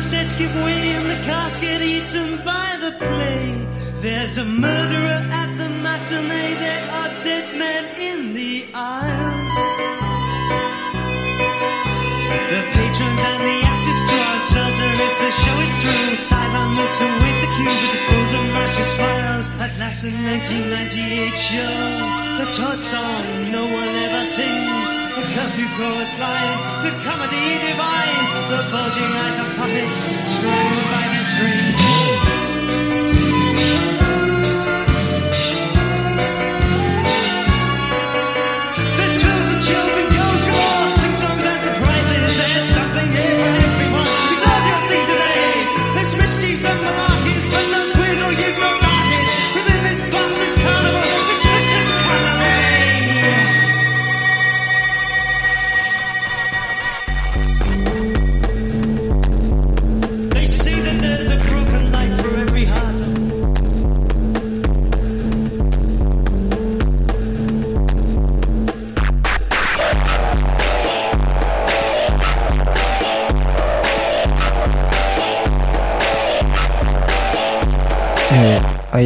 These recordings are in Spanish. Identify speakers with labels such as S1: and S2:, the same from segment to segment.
S1: Sets give way and the cast get eaten by the play. There's a murderer at the matinee. There are dead men in the aisles. The patrons and the actors draw uncertain if the show is through. Sideline looks await the cue with the frozen mashy smiles. At last, the 1998 show, the Todd song no one ever sings. The curfew chorus line, the comedy divine, the bulging eyes of puppets strung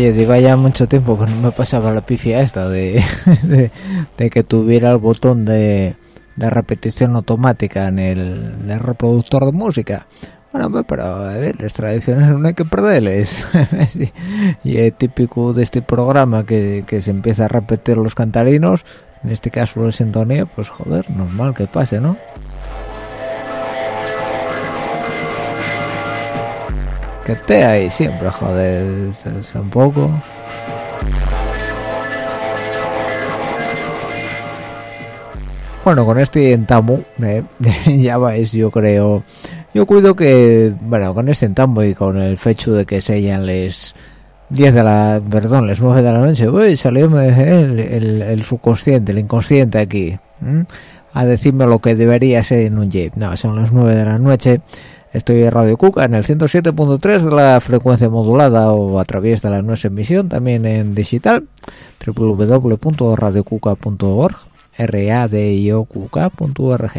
S2: oye, lleva ya mucho tiempo que no me pasaba la pifia esta de, de, de que tuviera el botón de, de repetición automática en el, en el reproductor de música. Bueno, pues, pero las tradiciones no hay que perderles. Y es típico de este programa que, que se empieza a repetir los cantarinos, en este caso la sintonía, pues joder, normal que pase, ¿no? Que esté ahí siempre, joder, tampoco. Bueno, con este entamo, eh, ya vais, yo creo, yo cuido que, bueno, con este entamo y con el fecho de que sellan les 10 de la, perdón, las 9 de la noche, uy, salió el, el, el subconsciente, el inconsciente aquí, a decirme lo que debería ser en un jeep. No, son las 9 de la noche, estoy en Radio Cuca en el 107.3 de la frecuencia modulada o a través de la nuestra emisión, también en digital, www.radiocuca.org, radiocuca.org.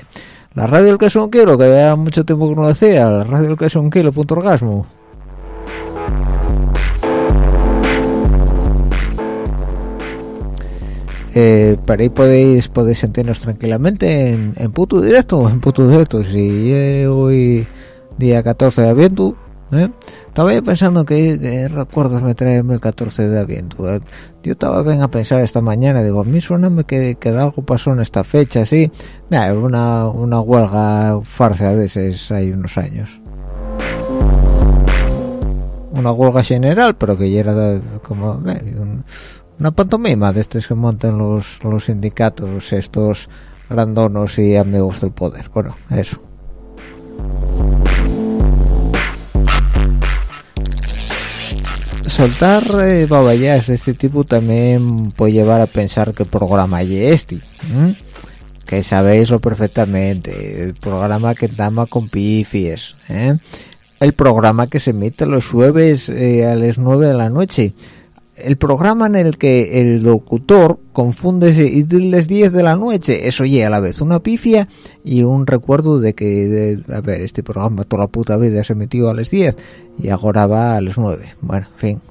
S2: La radio del que es un kilo, que había mucho tiempo que no decía, la radio del que un kilo, eh, ahí podéis podéis sentirnos tranquilamente en, en puto directo en puto directo si hoy día 14 de aviento ¿eh? estaba pensando que, recuerdos me traen el 14 de aviento ¿eh? yo estaba bien a pensar esta mañana digo a mí suena que, que algo pasó en esta fecha así una, una huelga farsa de esos hay unos años una huelga general pero que ya era como una pantomima de estos que montan los, los sindicatos estos grandonos y amigos del poder bueno eso soltar eh, de este tipo también puede llevar a pensar que programa es este que sabéis lo perfectamente el programa que dama con pifies ¿eh? el programa que se emite los jueves eh, a las 9 de la noche el programa en el que el locutor confunde y las 10 de la noche, eso ya a la vez una pifia y un recuerdo de que, a ver, este programa toda la puta vida se metió a las 10 y ahora va a las 9. Bueno, en fin,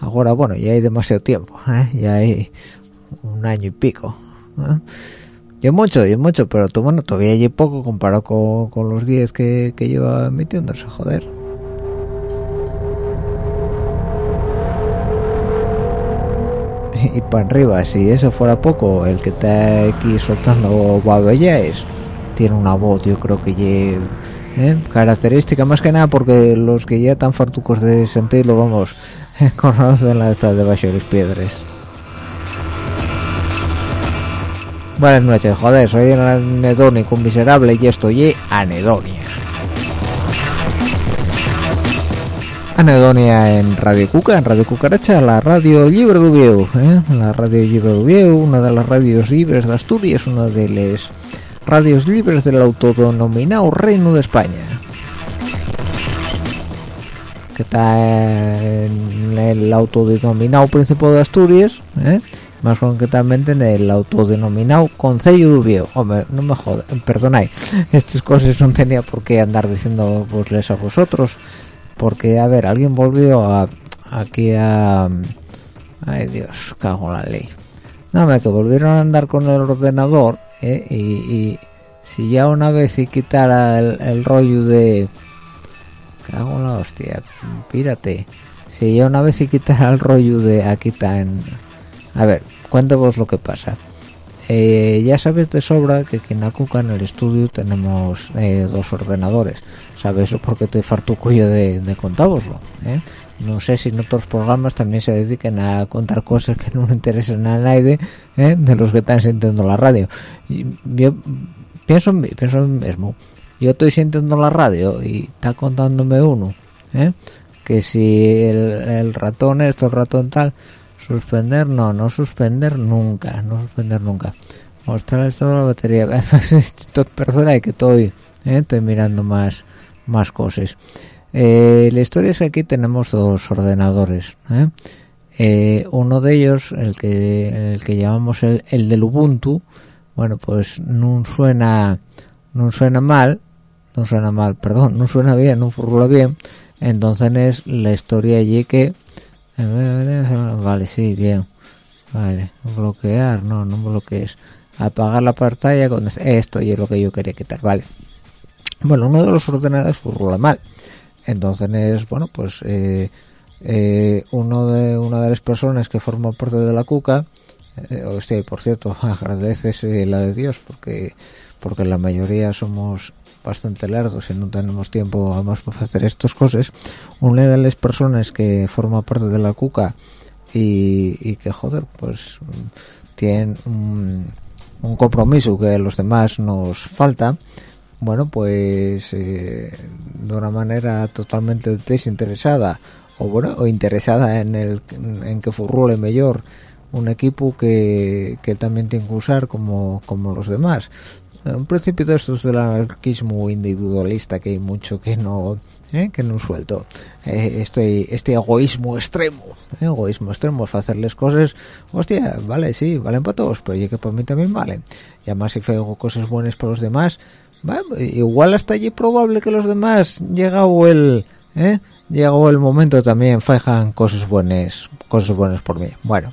S2: ahora, bueno, ya hay demasiado tiempo, ¿eh? ya hay un año y pico. ¿eh? Yo mucho, yo mucho, pero tú, bueno, todavía hay poco comparado con, los 10 que, que lleva metiéndose, joder. Y para arriba. Si eso fuera poco el que está aquí soltando babellas tiene una voz yo creo que ye, ¿eh? característica más que nada porque los que ya están fartucos de sentirlo vamos conocen la esta de las piedras buenas noches joder soy el anedónico miserable y estoy anedonia Anedonia en Radio Cuca, en Radio Cucaracha, la radio libre de Ubieu, ¿eh? la radio libre de Ubieu, una de las radios libres de Asturias, una de las radios libres del autodenominado Reino de España. Que está en el autodenominado Príncipe de Asturias, ¿eh? más concretamente en el autodenominado Concello de Ubieu. Hombre, no me jodas, perdonad, estas cosas no tenía por qué andar diciendo a vosotros porque a ver alguien volvió a, aquí a ay dios cago en la ley nada que volvieron a andar con el ordenador ¿eh? y, si ya una vez y quitara el, rollo de cago en la hostia pírate si ya una vez y quitara el rollo de aquí está en a ver cuéntanos lo que pasa eh, ya sabes de sobra que aquí en Acuca en el estudio tenemos eh, dos ordenadores sabes porque te fartuco yo de, de contároslo ¿eh? no sé si en otros programas también se dediquen a contar cosas que no interesan a nadie ¿eh? de los que están sintiendo la radio yo pienso en pienso en mismo yo estoy sintiendo la radio y está contándome uno ¿eh? que si el, ratón esto el ratón tal suspender no no suspender nunca no suspender nunca. Mostrar esto la batería. Perdona que estoy estoy mirando más más cosas. Eh, la historia es que aquí tenemos dos ordenadores ¿eh? Eh, uno de ellos el que el que llamamos el, el del Ubuntu bueno pues no suena no suena mal no suena mal perdón no suena bien no furula bien. Entonces es la historia allí que vale sí bien. Vale bloquear no no bloquees. Apagar la pantalla con esto y es lo que yo quería quitar vale. Bueno uno de los ordenadores fue mal. Entonces bueno pues eh, eh, uno de una de las personas que forma parte de la cuca eh, hostia, por cierto agradeces la de Dios porque porque la mayoría somos bastante largos y no tenemos tiempo además para hacer estas cosas. Una de las personas que forma parte de la cuca y, que joder pues tienen un, compromiso que los demás nos falta bueno pues eh, de una manera totalmente desinteresada o bueno o interesada en el en que furrule mejor un equipo que, que también tiene que usar como, como los demás un principio de estos del anarquismo individualista que hay mucho que no ¿eh? que no suelto eh, este este egoísmo extremo egoísmo extremo es hacerles cosas hostia vale sí valen para todos pero ya que para mí también valen y además si hago cosas buenas para los demás igual hasta allí probable que los demás llegado el ¿eh? llegó el momento también fajan cosas buenas cosas buenas por mí bueno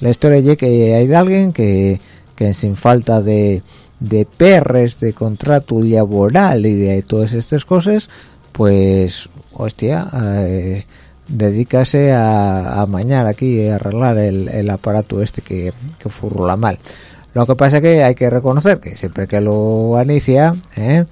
S2: la historia es que hay de alguien que, que sin falta de, de perres, de contrato laboral y de todas estas cosas, pues, hostia, eh, dedícase a, a aquí, a arreglar el, el aparato este que, que furrula mal. Lo que pasa que hay que reconocer que siempre que lo inicia, ¿eh?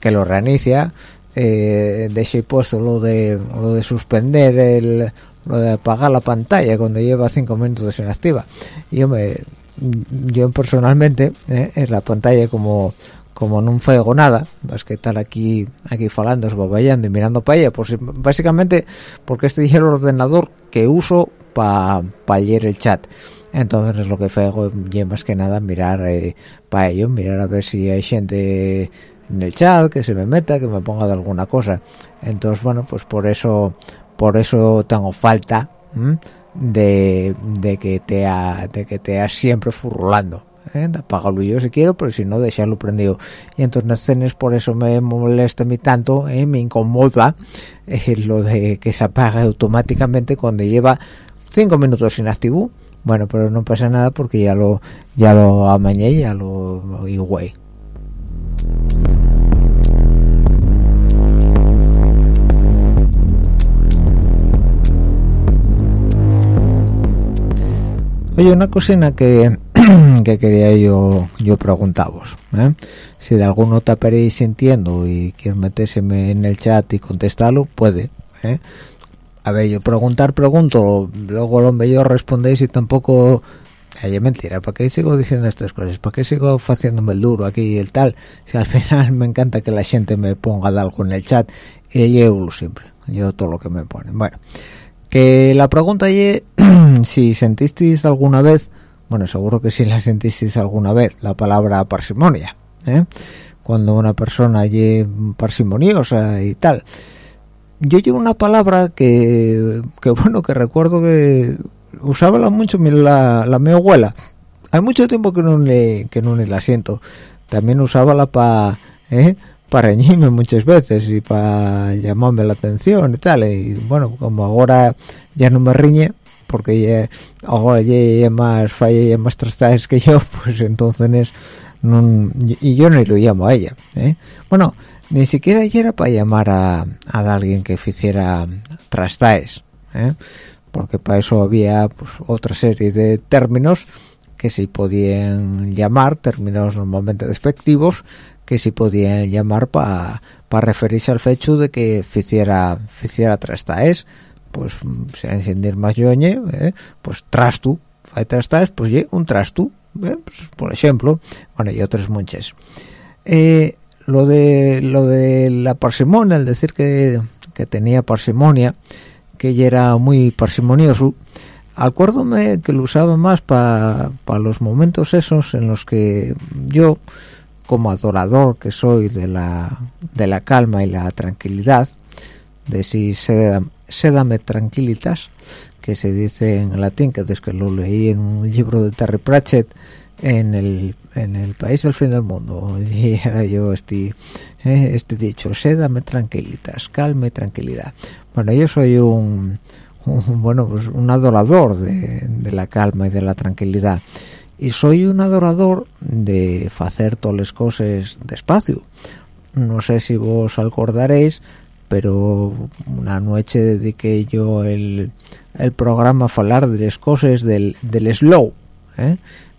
S2: que lo reinicia, eh, deje puesto lo de lo de suspender el lo de apagar la pantalla cuando lleva cinco minutos inactiva. Yo me yo personalmente ¿eh? es la pantalla como como no fuego nada, vas que estar aquí aquí falando, baballando y mirando para ella, pues básicamente porque este es el ordenador que uso para pa leer el chat. Entonces lo que hago y más que nada mirar eh, para ello mirar a ver si hay gente en el chat que se me meta que me ponga de alguna cosa. Entonces bueno pues por eso por eso tengo falta de, de que te ha, de que te siempre furrulando ¿eh? apágalo yo si quiero pero si no dejarlo prendido y entonces por eso me molesta a mí tanto ¿eh? me incomoda eh, lo de que se apague automáticamente cuando lleva cinco minutos inactivo bueno pero no pasa nada porque ya lo ya lo amañé ya lo igual Oye, una cocina que, que quería yo yo preguntaros, ¿eh? si de alguno te aparéis sintiendo y quieres meterse en el chat y contestarlo, puede. ¿eh? A ver, yo preguntar, pregunto, luego lo mejor respondéis y tampoco... Ay, mentira, ¿para qué sigo diciendo estas cosas? ¿Para qué sigo haciéndome el duro aquí y el tal? Si al final me encanta que la gente me ponga de algo en el chat y yo siempre, yo todo lo que me ponen. Bueno, que la pregunta es si sentisteis alguna vez, bueno, seguro que si la sentisteis alguna vez, la palabra parsimonia, ¿eh? cuando una persona es parsimoniosa y tal. Yo llevo una palabra que, que bueno, que recuerdo que usaba mucho la, la mi abuela. Hay mucho tiempo que no le, que no la siento. También usaba la para, ¿eh? para reñirme muchas veces y para llamarme la atención y tal. Y bueno, como ahora ya no me riñe, porque ya, ahora más falla más que yo, pues entonces no, y yo no lo llamo a ella. ¿eh? Bueno, ni siquiera era para llamar a, a alguien que hiciera trastaes, ¿eh? porque para eso había pues, otra serie de términos que se podían llamar, términos normalmente despectivos, que se podían llamar para referirse al hecho de que hiciera, hiciera trastaes, pues se encender más yoñe, ¿eh? pues trastu, hay trastaes, pues ye un trastu, ¿eh? pues, por ejemplo, bueno, y otros muchas. Eh, lo de lo de la parsimonia, el decir que, que tenía parsimonia, que ella era muy parsimonioso, acuérdome que lo usaba más para los momentos esos en los que yo, como adorador que soy de la, de la calma y la tranquilidad, de si sédame tranquilitas, que se dice en latín, que desde que lo leí en un libro de Terry Pratchett, en el, en el país del fin del mundo. Y yo este eh, este dicho sédame tranquilitas calma y tranquilidad bueno yo soy un, bueno pues un adorador de, de, la calma y de la tranquilidad. Y soy un adorador de hacer todas las cosas despacio. No sé si vos acordaréis pero una noche dediqué yo el, el programa a hablar de las cosas del, del slow ¿eh?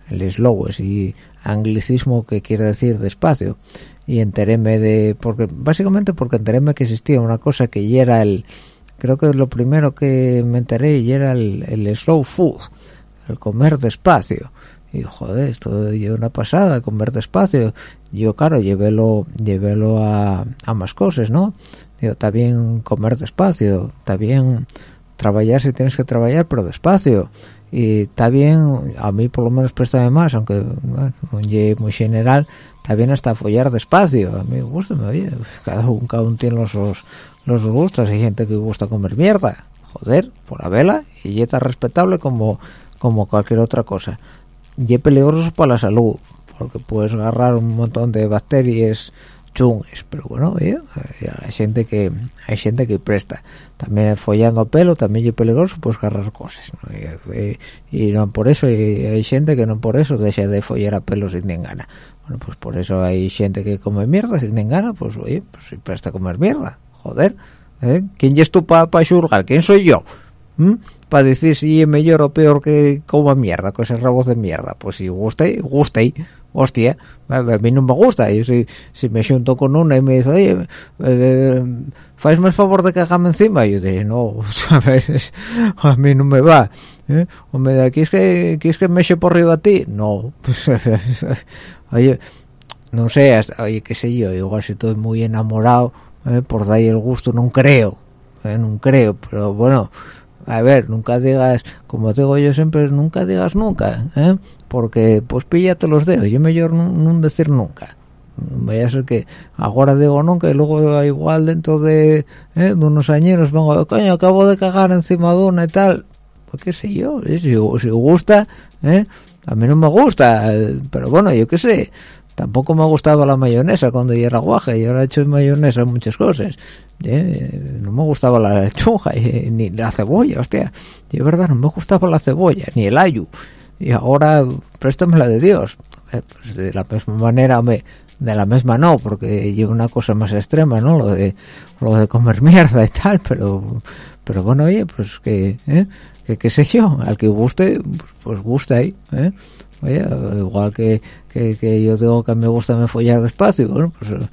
S2: el slow es y anglicismo que quiere decir despacio. Y enteréme de porque básicamente porque enteréme que existía una cosa que ya era el creo que lo primero que me enteré y era el, el slow food el comer despacio. Y joder esto es una pasada comer despacio yo claro llevélo llevélo a, a más cosas no digo está bien comer despacio está bien trabajar si tienes que trabajar pero despacio. Y está bien a mí por lo menos préstame más aunque bueno, muy general está bien hasta follar despacio. A mí me gusta oye, cada uno cada uno tiene los, los gustos. Hay gente que gusta comer mierda joder por la vela y es tan respetable como como cualquier otra cosa. Y es peligroso para la salud porque puedes agarrar un montón de bacterias chungues pero bueno hay gente que hay gente que presta. También follando a pelo también es peligroso pues agarrar cosas y, no por eso hay, gente que no por eso deja de follar a pelo sin gana. Bueno pues por eso hay gente que come mierda sin gana pues oye pues si presta a comer mierda joder ¿eh? ¿quién es tu para pa quién soy yo para decir si es mejor o peor que coma mierda, que ese rabo de mierda. Pues si gusta y hostia, a mí no me gusta. Yo si, si me junto con una y me dice, oye, eh, ¿fáis más favor de cagarme encima? Yo diré, no, a mí no me va. ¿eh? O me da, ¿quieres que, ¿quieres que me eche por arriba a ti? No. oye, no sé, oye, qué sé yo, igual si estoy muy enamorado, ¿eh? por dar el gusto, no creo, ¿eh? no creo, pero bueno a ver, nunca digas, como digo yo siempre, nunca digas nunca, ¿eh? porque pues píllate los dedos, yo mejor no, decir nunca. Vaya a ser que ahora digo nunca y luego igual dentro de, ¿eh? de unos años vengo, coño, acabo de cagar encima de una y tal. Pues qué sé yo, si, si gusta, ¿eh? a mí no me gusta, pero bueno, yo qué sé tampoco me gustaba la mayonesa cuando yo era guaje y ahora he hecho mayonesa muchas cosas ¿eh? no me gustaba la lechuga ni la cebolla hostia de verdad no me gustaba la cebolla ni el ayu y ahora préstame la de Dios eh, pues de la misma manera me de la misma no porque lleva una cosa más extrema no lo de comer mierda y tal pero pero bueno oye pues que ¿eh? que qué sé yo al que guste pues gusta ahí ¿eh? Oye, igual que, que, yo digo que me gusta me follar despacio, bueno, pues eh,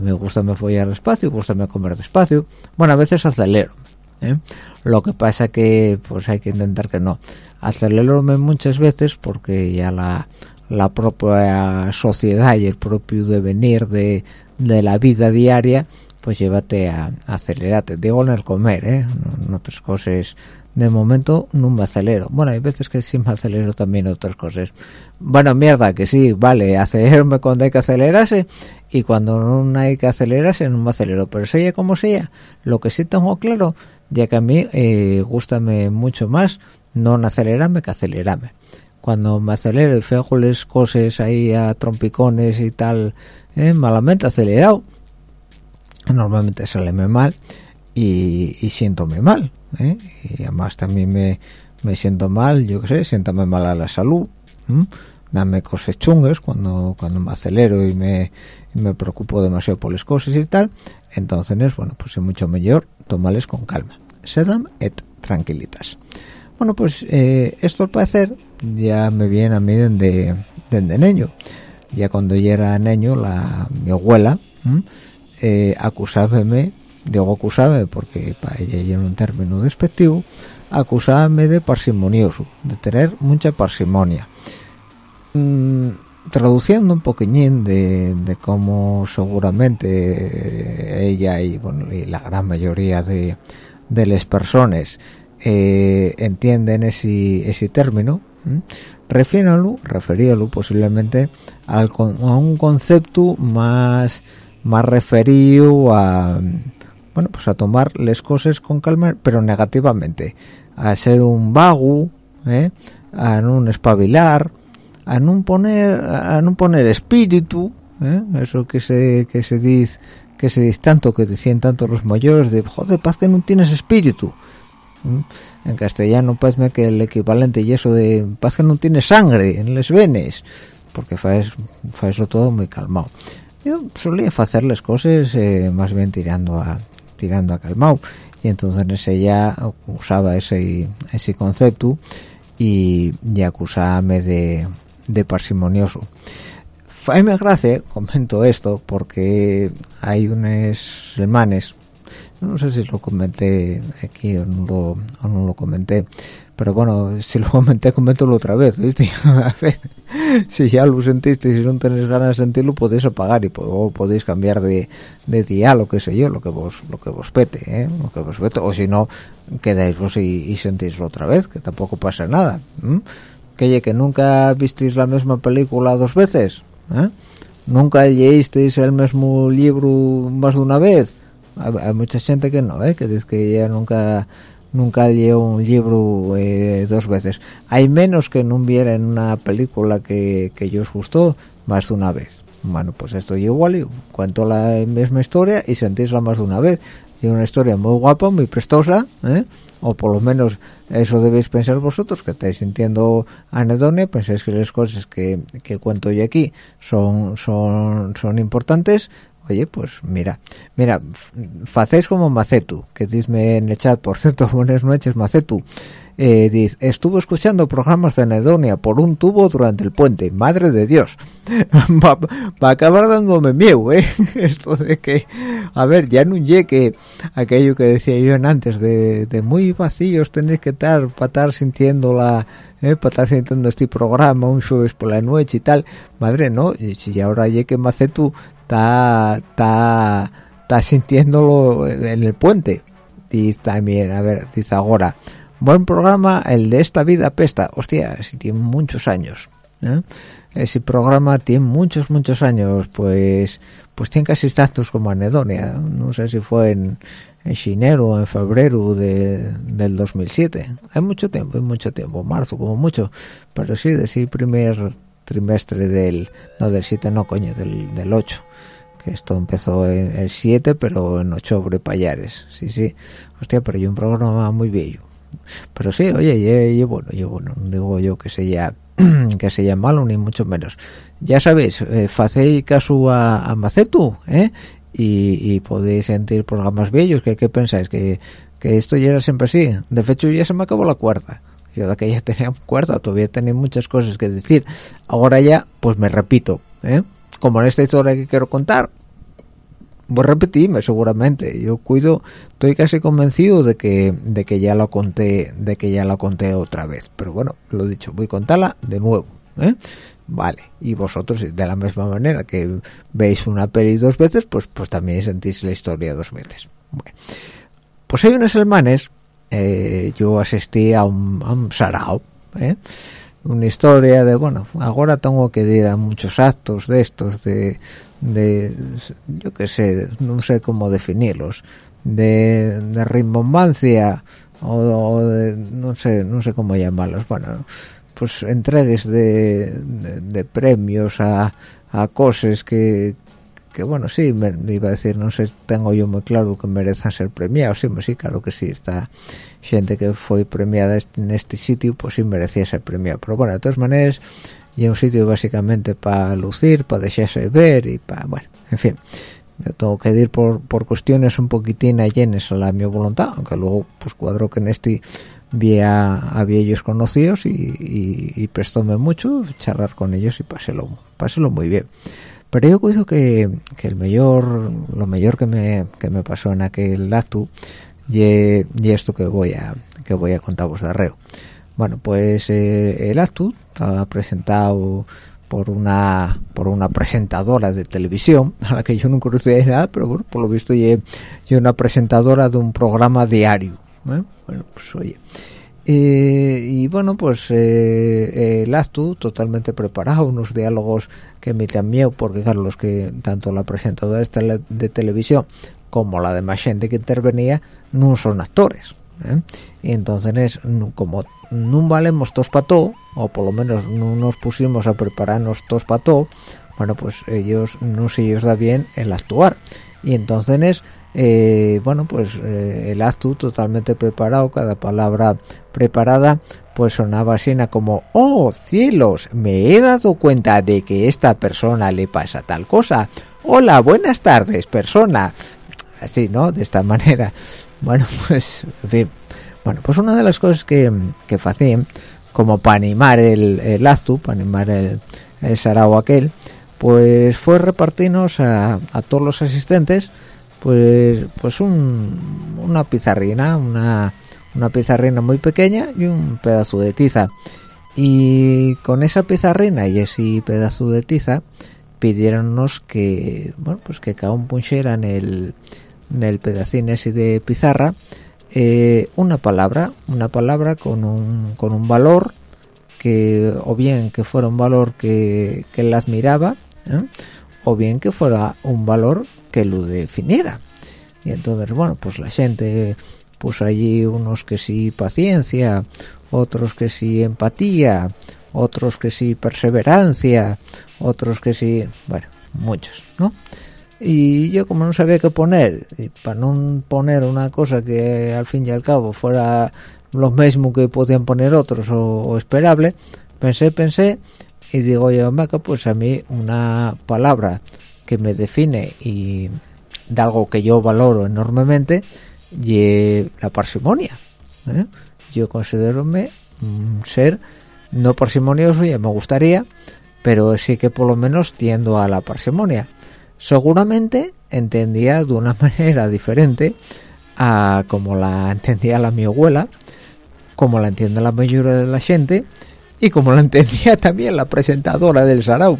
S2: me gusta me follar despacio, gusta me comer despacio. Bueno, a veces acelero. ¿eh? Lo que pasa que pues hay que intentar que no. Acelero muchas veces porque ya la, la propia sociedad y el propio devenir de, de la vida diaria pues llévate a, acelerarte. Digo en el comer, ¿eh? en otras cosas de momento no me acelero. Bueno, hay veces que sí me acelero también otras cosas. Bueno, mierda, que sí, vale, acelerarme cuando hay que acelerarse y cuando no hay que acelerarse no me acelero. Pero sea como sea, lo que sí tengo claro, ya que a mí eh, gustame mucho más no acelerarme que acelerarme. Cuando me acelero y fego las cosas ahí a trompicones y tal, eh, malamente acelerado, normalmente sale mal y, y siéntome mal ¿eh? y además también me, me siento mal yo qué sé siéntame mal a la salud dame cosas chungas cuando cuando me acelero y me, me preocupo demasiado por las cosas y tal. Entonces bueno pues es mucho mejor tomarles con calma. Sedam et tranquilitas. Bueno pues eh, esto al parecer ya me viene a mí desde, desde niño. Ya cuando yo era niño la mi abuela eh, acusábame digo acusaba porque para ella era un término despectivo acusábame de parsimonioso de tener mucha parsimonia. Mm, traduciendo un poquillín de, de cómo seguramente ella y, bueno, y la gran mayoría de, las personas eh, entienden ese, ese término refiéranlo, referíalo posiblemente a un concepto más más referido a bueno pues a tomar las cosas con calma pero negativamente a ser un vago ¿eh? a no espabilar a no poner a no poner espíritu ¿eh? eso que se que se dice que se dice tanto que decían tanto los mayores de joder paz que no tienes espíritu en castellano parece que el equivalente y eso de paz que no tienes sangre en las venes porque fue eso todo muy calmado yo solía hacer las cosas eh, más bien tirando a tirando a calmado y entonces ella usaba ese ese concepto y, y acusábame de, de parsimonioso. Me gracia comento esto porque hay unos semanas no sé si lo comenté aquí o no lo, o no lo comenté pero bueno, si lo comenté, coméntalo otra vez, ¿viste? si ya lo sentiste y si no tenéis ganas de sentirlo, podéis apagar y podéis cambiar de, de día, lo que sé yo, lo que vos lo que vos pete, ¿eh? Lo que vos pete, o si no, quedáis vos y, y sentíslo otra vez, que tampoco pasa nada. Que que nunca visteis la misma película dos veces, ¿eh? Nunca leísteis el mismo libro más de una vez. Hay, mucha gente que no, ¿eh? Que dice que ya nunca nunca leo un libro eh, dos veces. Hay menos que no viera en una película que, que yo os gustó más de una vez. bueno pues esto igual cuento la misma historia y sentísla más de una vez y una historia muy guapa muy prestosa ¿eh? o por lo menos eso debéis pensar vosotros que estáis sintiendo anedonia pensáis que las cosas que, que cuento yo aquí son son son importantes oye pues mira mira facéis como Macetu que dime en el chat por cierto buenas noches Macetu eh, dice, estuvo escuchando programas de anedonia por un tubo durante el puente, madre de Dios, va, a acabar dándome miedo, ¿eh? Esto de que, a ver, ya no llegue aquello que decía yo antes, de, de muy vacíos tenéis que estar para estar sintiendo la, eh, para estar sintiendo este programa un jueves por la noche y tal, madre, no, y si ahora llegue Macetu, está, está, está sintiéndolo en el puente, y también, a ver, dice ahora, Buen programa, el de esta vida pesta. Hostia, si tiene muchos años. ¿eh? Ese programa tiene muchos, muchos años. Pues pues tiene casi tantos como Anedonia. No sé si fue en, en enero o en febrero de, del 2007. Hay mucho tiempo, hay mucho tiempo. Marzo como mucho. Pero sí, de ese primer trimestre del... No, del 7 no, coño, del, del 8 esto empezó en el 7 pero en octubre payares. Sí sí. Hostia pero yo un programa muy viejo pero sí oye yo bueno yo bueno no digo yo que sea que sea malo ni mucho menos. Ya sabéis eh, facéis caso a, Macetu ¿eh? y, podéis sentir programas bellos. Que qué pensáis que, que esto ya era siempre así de hecho ya se me acabó la cuerda yo de que ya tenía cuerda todavía tenía muchas cosas que decir. Ahora ya pues me repito ¿eh? como en esta historia que quiero contar voy a repetirme seguramente yo cuido estoy casi convencido de que de que ya lo conté de que ya lo conté otra vez pero bueno lo dicho voy a contarla de nuevo ¿eh? vale y vosotros de la misma manera que veis una peli dos veces pues pues también sentís la historia dos veces bueno pues hay unas semanas eh, yo asistí a un, a un sarao ¿eh? Una historia de bueno ahora tengo que ir a muchos actos de estos de de yo qué sé no sé cómo definirlos de, de rimbombancia o, de, no sé no sé cómo llamarlos. Bueno pues entregues de, de, premios a, a cosas que que bueno sí me, iba a decir no sé tengo yo muy claro que merecen ser premiados sí sí claro que sí está gente que fue premiada en este sitio pues sí merecía ser premiado pero bueno de todas maneras y un sitio básicamente para lucir, para dejarse ver y para, bueno, en fin, yo tengo que ir por, por cuestiones un poquitín allenes a la mi voluntad, aunque luego pues cuadro que en este vía había ellos conocidos y, y, y, prestóme mucho charlar con ellos y pasélo, pasélo muy bien. Pero yo cuido que, que el mayor, lo mejor que me, que me pasó en aquel acto y, esto que voy a que voy a contaros de arreo. Bueno, pues eh, el acto estaba presentado por una por una presentadora de televisión a la que yo no conocía nada pero bueno por lo visto yo, una presentadora de un programa diario ¿eh? bueno pues oye eh, y bueno pues eh, el acto totalmente preparado unos diálogos que me dan miedo porque claro los que tanto la presentadora de televisión como la demás gente que intervenía no son actores ¿eh? y entonces como no valemos todos para todo o por lo menos no nos pusimos a prepararnos todos para todo bueno pues ellos no se ellos da bien el actuar. Y entonces eh, bueno pues eh, el acto totalmente preparado cada palabra preparada pues sonaba así como oh cielos me he dado cuenta de que esta persona le pasa tal cosa. Hola buenas tardes persona así no de esta manera. Bueno pues en fin. Bueno pues una de las cosas que que hacían como para animar el, el acto para animar el, el aquel pues fue repartirnos a, a todos los asistentes pues pues un, una pizarrina una una pizarrina muy pequeña y un pedazo de tiza. Y con esa pizarrina y ese pedazo de tiza pidieronnos que bueno pues que cada un punchera en el en el pedacín ese de pizarra eh, una palabra una palabra con un, con un valor que o bien que fuera un valor que, que la admiraba ¿eh? o bien que fuera un valor que lo definiera y entonces bueno pues la gente puso allí unos que sí paciencia otros que sí empatía otros que sí perseverancia otros que sí bueno muchos no y yo como no sabía qué poner para no poner una cosa que al fin y al cabo fuera lo mismo que podían poner otros o, esperable pensé pensé y digo yo Maca pues a mí una palabra que me define y de algo que yo valoro enormemente y la parsimonia ¿eh? yo considero-me un ser no parsimonioso ya me gustaría pero sí que por lo menos tiendo a la parsimonia seguramente entendía de una manera diferente a como la entendía la mi abuela como la entiende la mayoría de la gente y como la entendía también la presentadora del Sarau.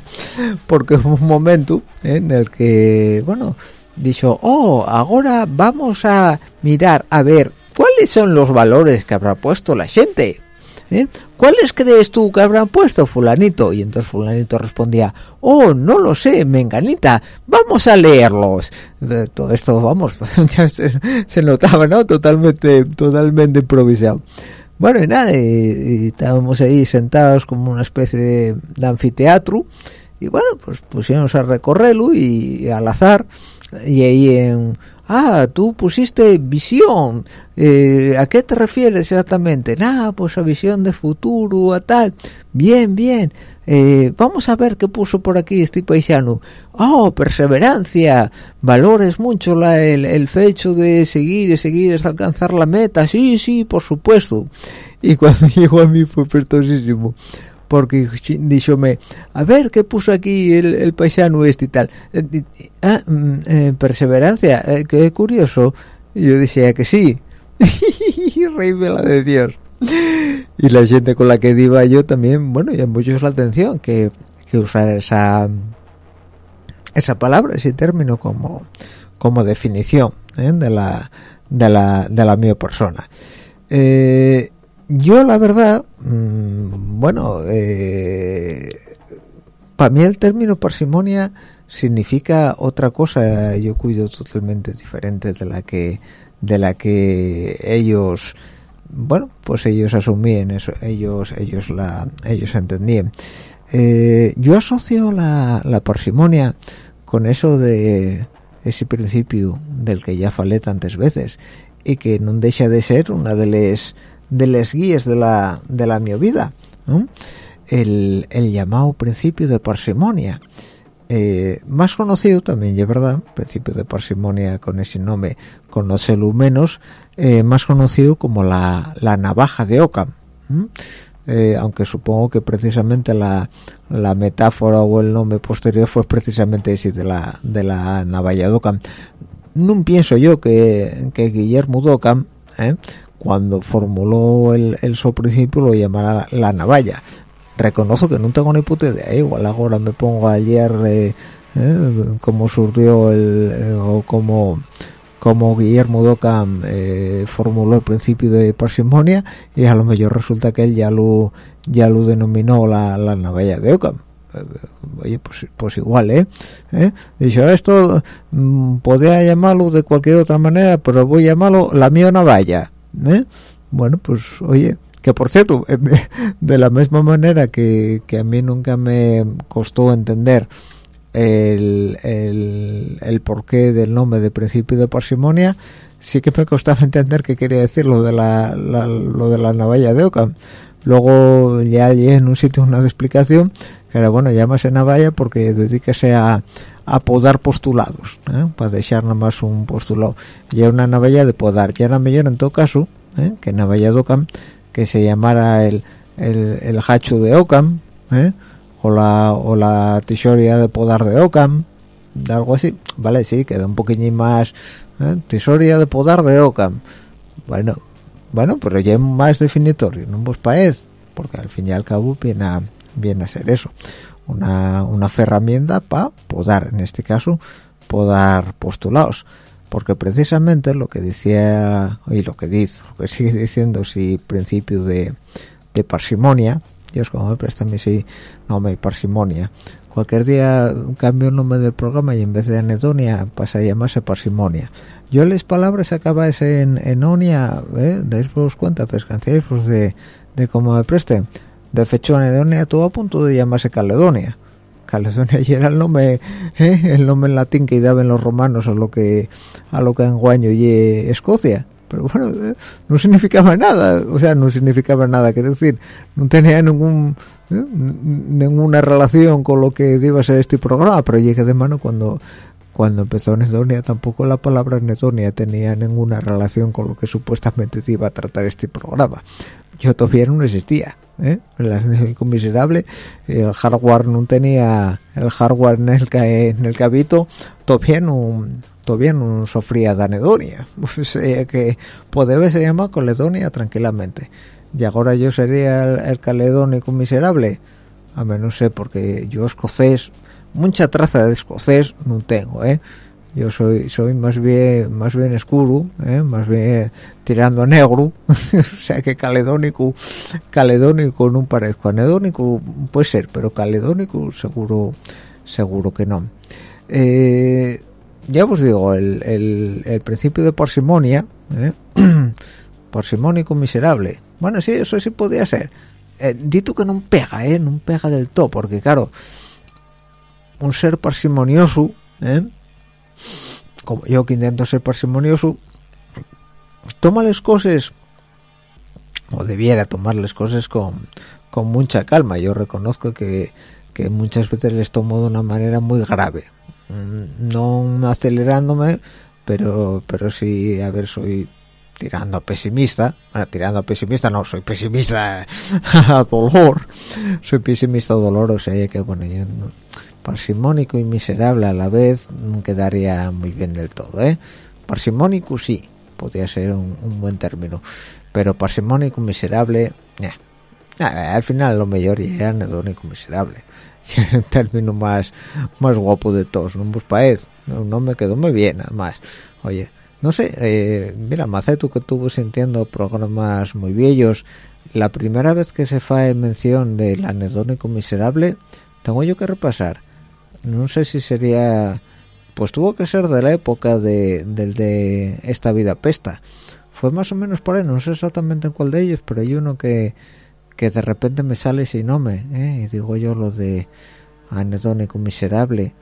S2: Porque hubo un momento en el que bueno dijo oh ahora vamos a mirar a ver cuáles son los valores que habrá puesto la gente ¿Eh? ¿cuáles crees tú que habrán puesto fulanito? Y entonces fulanito respondía, oh, no lo sé, menganita, vamos a leerlos. todo esto, vamos, se, notaba, ¿no? Totalmente, totalmente improvisado. Bueno, y nada, y, estábamos ahí sentados como una especie de, anfiteatro, y bueno, pues pusimos a recorrerlo y al azar, y ahí en ah, tú pusiste visión, eh, ¿a qué te refieres exactamente? Nada, pues a visión de futuro, a tal, bien, bien, eh, vamos a ver qué puso por aquí este paisano, oh, perseverancia, valores mucho la, el, fecho de seguir y seguir hasta alcanzar la meta, sí, sí, por supuesto, y cuando llegó a mí fue pertosísimo porque díxome, a ver qué puso aquí el, paisano este y tal eh, ah, mm, eh, perseverancia eh, qué curioso. Y yo decía que sí. Reíme la de Dios. Y la gente con la que iba yo también bueno y muchos la atención que, que usar esa esa palabra ese término como como definición de la de la de la mi persona. Eh, yo la verdad mm, bueno eh, para mí el término parsimonia significa otra cosa yo cuido totalmente diferente de la que de la que ellos bueno pues ellos asumían eso ellos ellos la ellos entendían. Eh, yo asocio la, la parsimonia con eso de ese principio del que ya falé tantas veces y que no deja de ser una de las de las guías de la, de la mi vida, el, el, llamado principio de parsimonia. Eh, más conocido también, es verdad, principio de parsimonia con ese nombre, conocelo menos, eh, más conocido como la, la navaja de Ockham. Eh, aunque supongo que precisamente la, la, metáfora o el nombre posterior fue precisamente ese de la, de la navaja de Ockham. No pienso yo que, que Guillermo de Ockham, cuando formuló el, el su principio lo llamara la navalla. Reconozco que no tengo ni puta idea. Igual ahora me pongo ayer eh, eh, cómo surgió el eh, o cómo como Guillermo Docam eh, formuló el principio de parsimonia y a lo mejor resulta que él ya lo ya lo denominó la, la navalla de Ocam oye pues, pues igual eh, ¿Eh? dicho esto mm, podría llamarlo de cualquier otra manera pero voy a llamarlo la mía navalla ¿eh? bueno pues oye que por cierto eh, de la misma manera que, que a mí nunca me costó entender el, el, porqué del nombre de principio de parsimonia sí que me costaba entender qué quería decir lo de la, lo de la navalla de Ockham luego ya llegué en un sitio una explicación que era bueno llámase navalla porque dedíquese a, a podar postulados ¿eh? para dejar nada más un postulado y una navalla de podar ya era mejor en todo caso ¿eh? que navalla de Ockham que se llamara el, el, el hacho de Ockham ¿eh? o la o la tisoria de podar de Ockham de algo así vale sí queda un poquillo más ¿eh? tisoria de podar de Ockham bueno bueno pero ya es más definitorio no vos paez porque al fin y al cabo viene a, viene a ser eso una, una herramienta para podar en este caso podar postulados. Porque precisamente lo que decía y lo que dice lo que sigue diciendo si principio de, de parsimonia Dios como me presta mi sí nombre parsimonia. Cualquier día cambio el nombre del programa y en vez de anedonia pasa a llamarse parsimonia. Yo las palabras acabáis en, en onia ¿eh? dais vos cuenta pescancéis de, de cómo me presten de fecho anedonia todo a punto de llamarse caledonia Caledonia y era el nombre ¿eh? el nombre en latín que daban los romanos a lo que a lo que en guaño y Escocia pero bueno ¿eh? no significaba nada o sea no significaba nada quiero decir no tenía ningún ¿eh? ninguna relación con lo que iba a ser este programa pero llegué de mano cuando cuando empezó Nedonia tampoco la palabra Nedonia tenía ninguna relación con lo que supuestamente iba a tratar este programa yo todavía no existía ¿eh? el miserable el hardware no tenía el hardware en el que en el que habito todavía no todavía no sufría de anedonia. O sea que podía se llama coledonia tranquilamente. Y ahora yo sería el, el caledónico miserable a menos no sé porque yo escocés mucha traza de escocés no tengo eh yo soy soy más bien más bien escuro ¿eh? más bien tirando a negro o sea que caledónico caledónico no parezco anedónico puede ser pero caledónico seguro seguro que no eh, ya os digo el, el, principio de parsimonia ¿eh? parsimónico miserable bueno sí eso sí podía ser eh, dito que no pega eh no pega del todo porque claro un ser parsimonioso ¿eh? Como yo que intento ser parsimonioso toma las cosas o debiera tomar las cosas con, con mucha calma. Yo reconozco que, que muchas veces les tomo de una manera muy grave. Mm, no acelerándome pero pero sí a ver soy tirando a pesimista. Bueno tirando a pesimista no soy pesimista a dolor. Soy pesimista a dolor o sea que bueno yo parsimónico y miserable a la vez no quedaría muy bien del todo ¿eh? parsimónico sí podría ser un, buen término pero parsimónico miserable al final lo mejor es anedónico miserable. Término más más guapo de todos no vos paez no, me quedó muy bien además oye no sé eh, mira Macetu que tuvo sintiendo programas muy viejos la primera vez que se fae mención del anedónico miserable tengo yo que repasar no sé si sería pues tuvo que ser de la época de, del de esta vida pesta fue más o menos por ahí no sé exactamente en cuál de ellos pero hay uno que que de repente me sale sin nombre ¿eh? y digo yo lo de anedónico miserable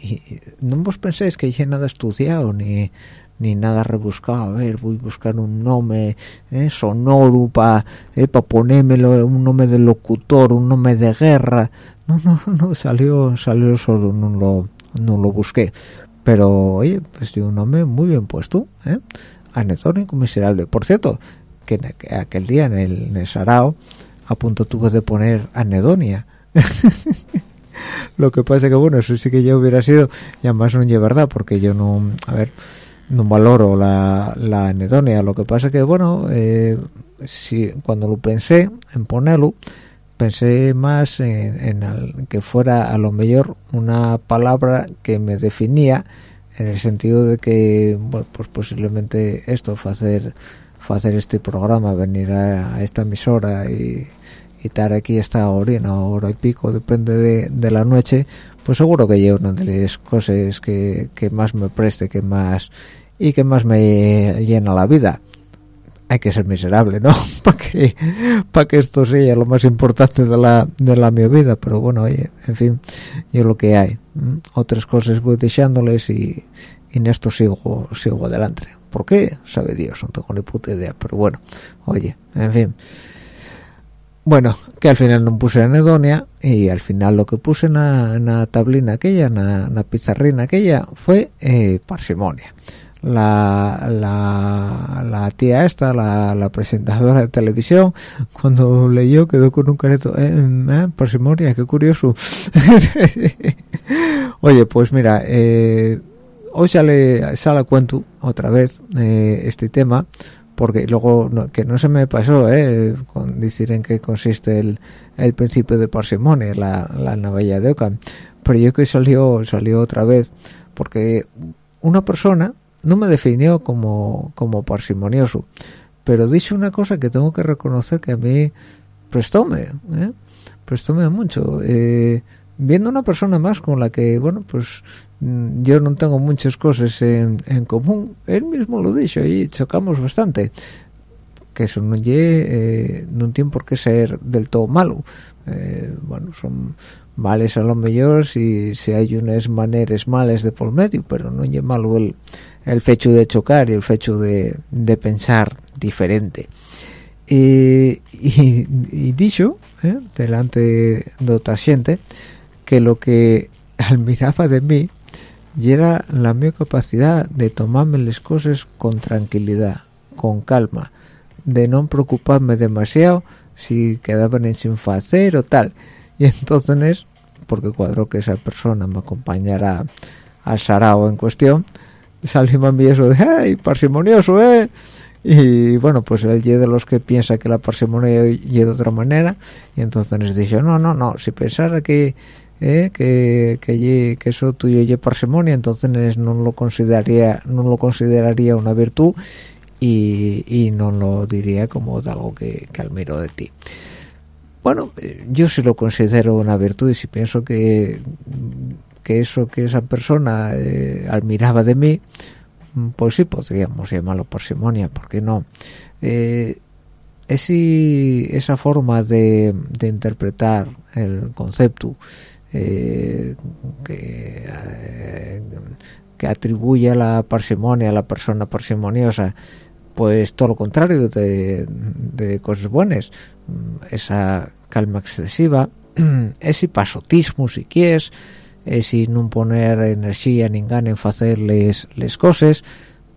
S2: y no vos penséis que hay nada estudiado ni ni nada rebuscado a ver voy a buscar un nombre ¿eh? sonoro para eh, pa ponérmelo un nombre de locutor un nombre de guerra no no no salió salió solo no lo no lo busqué pero oye pues un nombre muy bien puesto ¿eh? anedónico miserable por cierto que, aquel día en el, en el sarao a punto tuve de poner anedonia lo que pasa que bueno eso sí que ya hubiera sido y además no es verdad porque yo no a ver no valoro la, la anedonia. Lo que pasa que bueno eh, si cuando lo pensé en ponerlo pensé más en, que fuera a lo mejor una palabra que me definía en el sentido de que bueno, pues posiblemente esto hacer hacer este programa venir a, esta emisora y, estar aquí esta hora una hora y pico depende de, la noche pues seguro que yo una de las cosas que, que más me preste que más y que más me llena la vida hay que ser miserable, ¿no? para que para que esto sea lo más importante de la de la mi vida, pero bueno, oye, en fin, yo lo que hay. Otras cosas voy dejándoles y, y en esto sigo sigo adelante. ¿Por qué? Sabe Dios, no tengo ni puta idea, pero bueno, oye, en fin. Bueno, que al final no puse anedonia y al final lo que puse en la tablina aquella, en la pizarrina aquella, fue eh, parsimonia la, la, tía esta, la, presentadora de televisión, cuando leyó quedó con un careto, eh, eh parsimonia, qué curioso. Oye, pues mira, eh, hoy sale, sale cuento otra vez este tema, porque luego que no se me pasó eh, decir en qué consiste el, el principio de parsimonia, la, la navalla de Ockham, pero yo que salió, salió otra vez, porque una persona no me definió como, como parsimonioso, pero dice una cosa que tengo que reconocer que a mí prestóme, ¿eh? prestóme mucho. Eh, viendo una persona más con la que, bueno, pues mm, yo no tengo muchas cosas en, en común, él mismo lo dicho y chocamos bastante. Que eso no, eh, no tiene por qué ser del todo malo. Eh, bueno, son males a lo mejor si, si hay unas maneras males de por medio pero no es malo el, el fecho de chocar y el fecho de, de pensar diferente y, dicho ¿eh? delante de otra gente que lo que admiraba de mí era la mi capacidad de tomarme las cosas con tranquilidad con calma de no preocuparme demasiado si quedaban sin hacer o tal y entonces porque cuadro que esa persona me acompañara al sarao en cuestión salió a mí eso de ¡ay, parsimonioso, eh! y bueno, pues él es de los que piensa que la parsimonia es de otra manera y entonces nos dijo, no, no, no, si pensara que eh, que, que, que eso tuyo es parsimonia entonces no lo consideraría no lo consideraría una virtud y, y no lo diría como algo que, que admiro de ti bueno, yo sí lo considero una virtud y si pienso que, que eso que esa persona eh, admiraba de mí, pues sí podríamos llamarlo parsimonia, ¿por qué no? Eh, esa forma de, interpretar el concepto eh, que, que atribuye a la parsimonia a la persona parsimoniosa pues todo lo contrario de, cosas buenas mm, esa calma excesiva ese pasotismo si quieres ese no poner energía ni gana en hacer les, cosas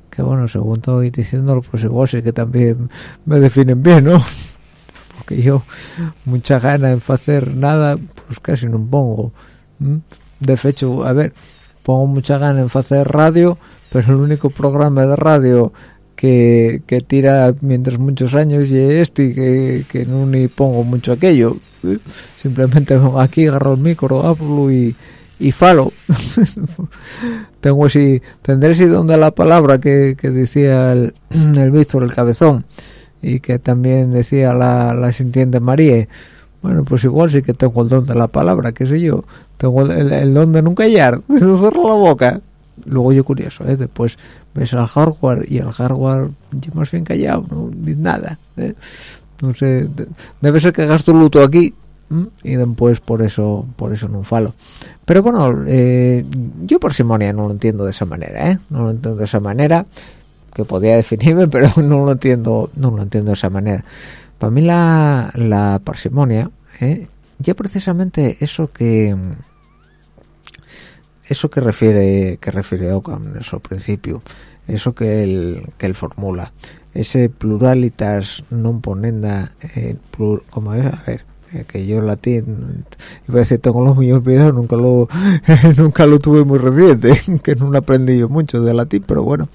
S2: que bueno según estoy diciéndolo pues igual sí que también me definen bien no porque yo mucha gana en hacer nada pues casi no pongo de hecho a ver pongo mucha gana en hacer radio pero el único programa de radio que, que tira mientras muchos años y este que, que no ni pongo mucho aquello ¿eh? simplemente aquí agarro el micro hablo y, y falo tengo así tendré si donde la palabra que, que decía el, el Víctor el cabezón y que también decía la, la sintiente María bueno pues igual sí que tengo el don de la palabra qué sé yo tengo el, don de nunca hallar de no cerrar la boca luego yo curioso ¿eh? después ves al hardware y el hardware yo más bien callado no dice nada ¿eh? no sé debe ser que gasto luto aquí y después por eso por eso no falo. Pero bueno eh, yo por simonia no lo entiendo de esa manera ¿eh? no lo entiendo de esa manera que podría definirme pero no lo entiendo no lo entiendo de esa manera. Para mí la, parsimonia ¿eh? ya precisamente eso que eso que refiere que refiere Ockham en su principio eso que él que él formula. Ese pluralitas non ponenda eh, plur, como es a ver que yo latín iba a decir tengo los míos olvidados nunca lo nunca lo tuve muy reciente que no aprendí yo mucho de latín pero bueno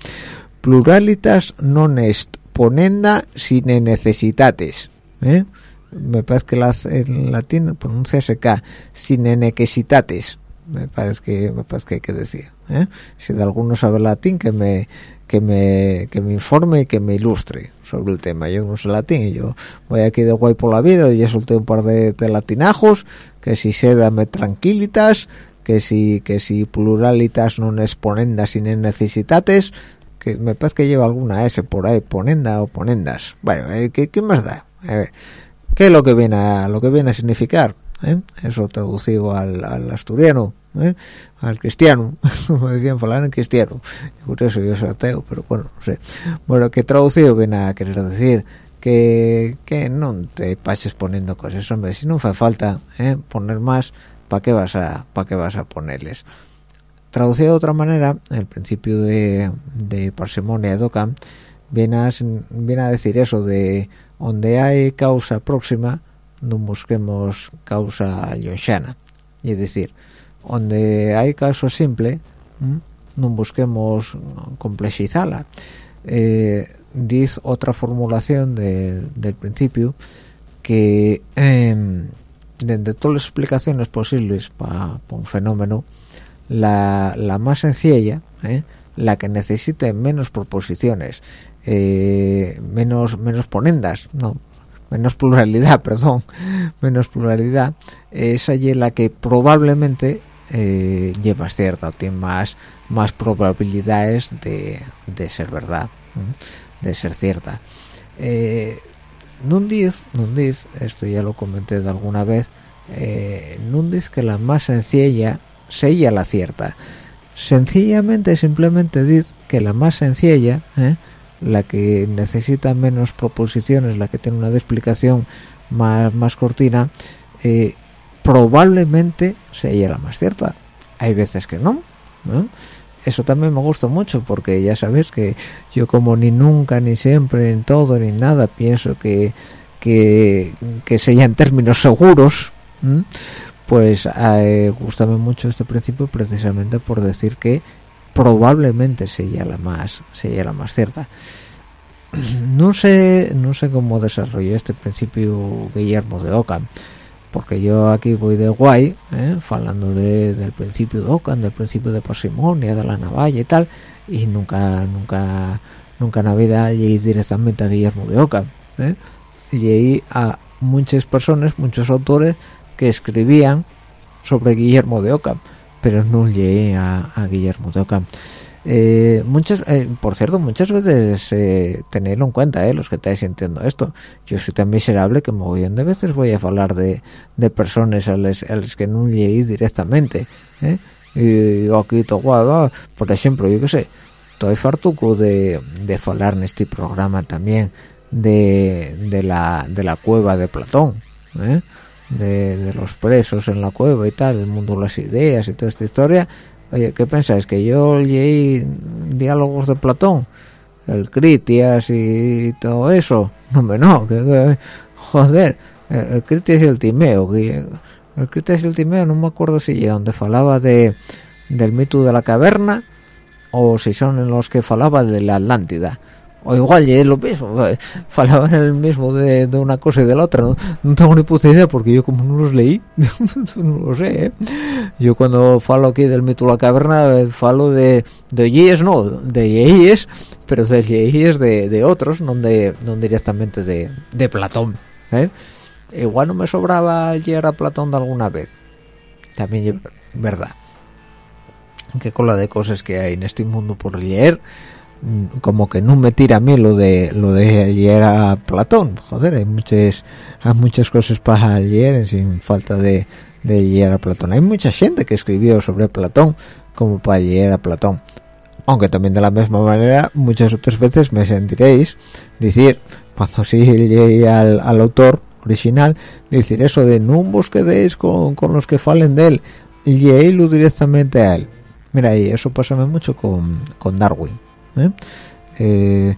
S2: pluralitas non est ponenda sine necesitates ¿eh? me parece que la, en latín pronuncia K sine necesitates me parece que me parece que hay que decir ¿eh? si de alguno sabe latín que me que me que me informe y que me ilustre sobre el tema yo no sé latín y yo voy aquí de guay por la vida y ya solté un par de, latinajos que si se dame tranquilitas que si que si pluralitas no exponendas sin necesitates que me parece que lleva alguna S por ahí ponenda o ponendas bueno eh, ¿qué, ¿qué, más da qué es lo que viene a lo que viene a significar ¿eh? eso traducido al, al asturiano ¿eh? al cristiano, como decían fulano en cristiano, yo por eso yo soy ateo, pero bueno, no sé. Bueno, que traducido viene a querer decir que, que no te pases poniendo cosas, hombre, si no hace falta ¿eh? poner más, ¿para qué vas a para qué vas a ponerles? Traducido de otra manera, el principio de, de parsimonia de Ockham viene a, viene a decir eso de donde hay causa próxima, no busquemos causa lioxana. Es decir, donde hay caso simple no busquemos complejizarla eh, dice otra formulación del principio que eh, de, todas las explicaciones posibles para un fenómeno la, la más sencilla eh, la que necesite menos proposiciones eh, menos menos ponendas no menos pluralidad perdón menos pluralidad esa es la que probablemente eh, lleva cierta tiene más más probabilidades de, de ser verdad de ser cierta. Eh, un 10 esto ya lo comenté de alguna vez eh, dice que la más sencilla sea la cierta. Sencillamente simplemente dice que la más sencilla ¿eh? la que necesita menos proposiciones la que tiene una explicación más, más cortina eh, probablemente sea la más cierta. Hay veces que no, eso también me gusta mucho porque ya sabes que yo como ni nunca ni siempre en todo ni nada pienso que que, que en términos seguros pues eh, gustame mucho este principio precisamente por decir que probablemente sería la más sería la más cierta. No sé no sé cómo desarrolló este principio Guillermo de Ockham porque yo aquí voy de guay ¿eh? hablando del principio de Ockham del principio de parsimonia de la navalla y tal y nunca nunca nunca en la vida llegué directamente a Guillermo de Ockham ¿eh? llegué a muchas personas muchos autores que escribían sobre Guillermo de Ockham, pero no llegué a, Guillermo de Ockham. Eh, muchas, eh, por cierto, muchas veces eh, tenerlo en cuenta, eh, los que estáis sintiendo esto. Yo soy tan miserable que mogollón de veces voy a hablar de, de personas a las, que no llegué directamente. ¿eh? Y aquí, todo, por ejemplo, yo qué sé, estoy fartuco de, de hablar en este programa también de, de, la, de la cueva de Platón. ¿eh? de, los presos en la cueva y tal, el mundo de las ideas y toda esta historia. Oye, ¿qué pensáis? ¿Que yo leí diálogos de Platón? El Critias y todo eso. No, me no, que, joder, el, Critias y el Timeo. el Critias y el Timeo, no me acuerdo si ya donde falaba de del mito de la caverna o si son en los que falaba de la Atlántida o igual es lo mismo falaban el mismo de, una cosa y de la otra ¿no? tengo ni puta idea porque yo como no los leí no lo sé ¿eh? yo cuando falo aquí del mito de la caverna eh, falo de de Yeyes no de Yeyes pero de Yeyes de, de otros no, de, no directamente de, de Platón ¿eh? igual no me sobraba leer a Platón de alguna vez también verdad qué cola de cosas que hay en este mundo por leer como que no me tira a mí lo de lo de leer a Platón. Joder hay muchas hay muchas cosas para leer sin falta de, de leer a Platón. Hay mucha gente que escribió sobre Platón como para leer a Platón. Aunque también de la misma manera muchas otras veces me sentiréis decir cuando sí leí al, autor original decir eso de no os con, con los que falen de él leílo directamente a él. Mira y eso pasa mucho con, con Darwin ¿eh? Eh,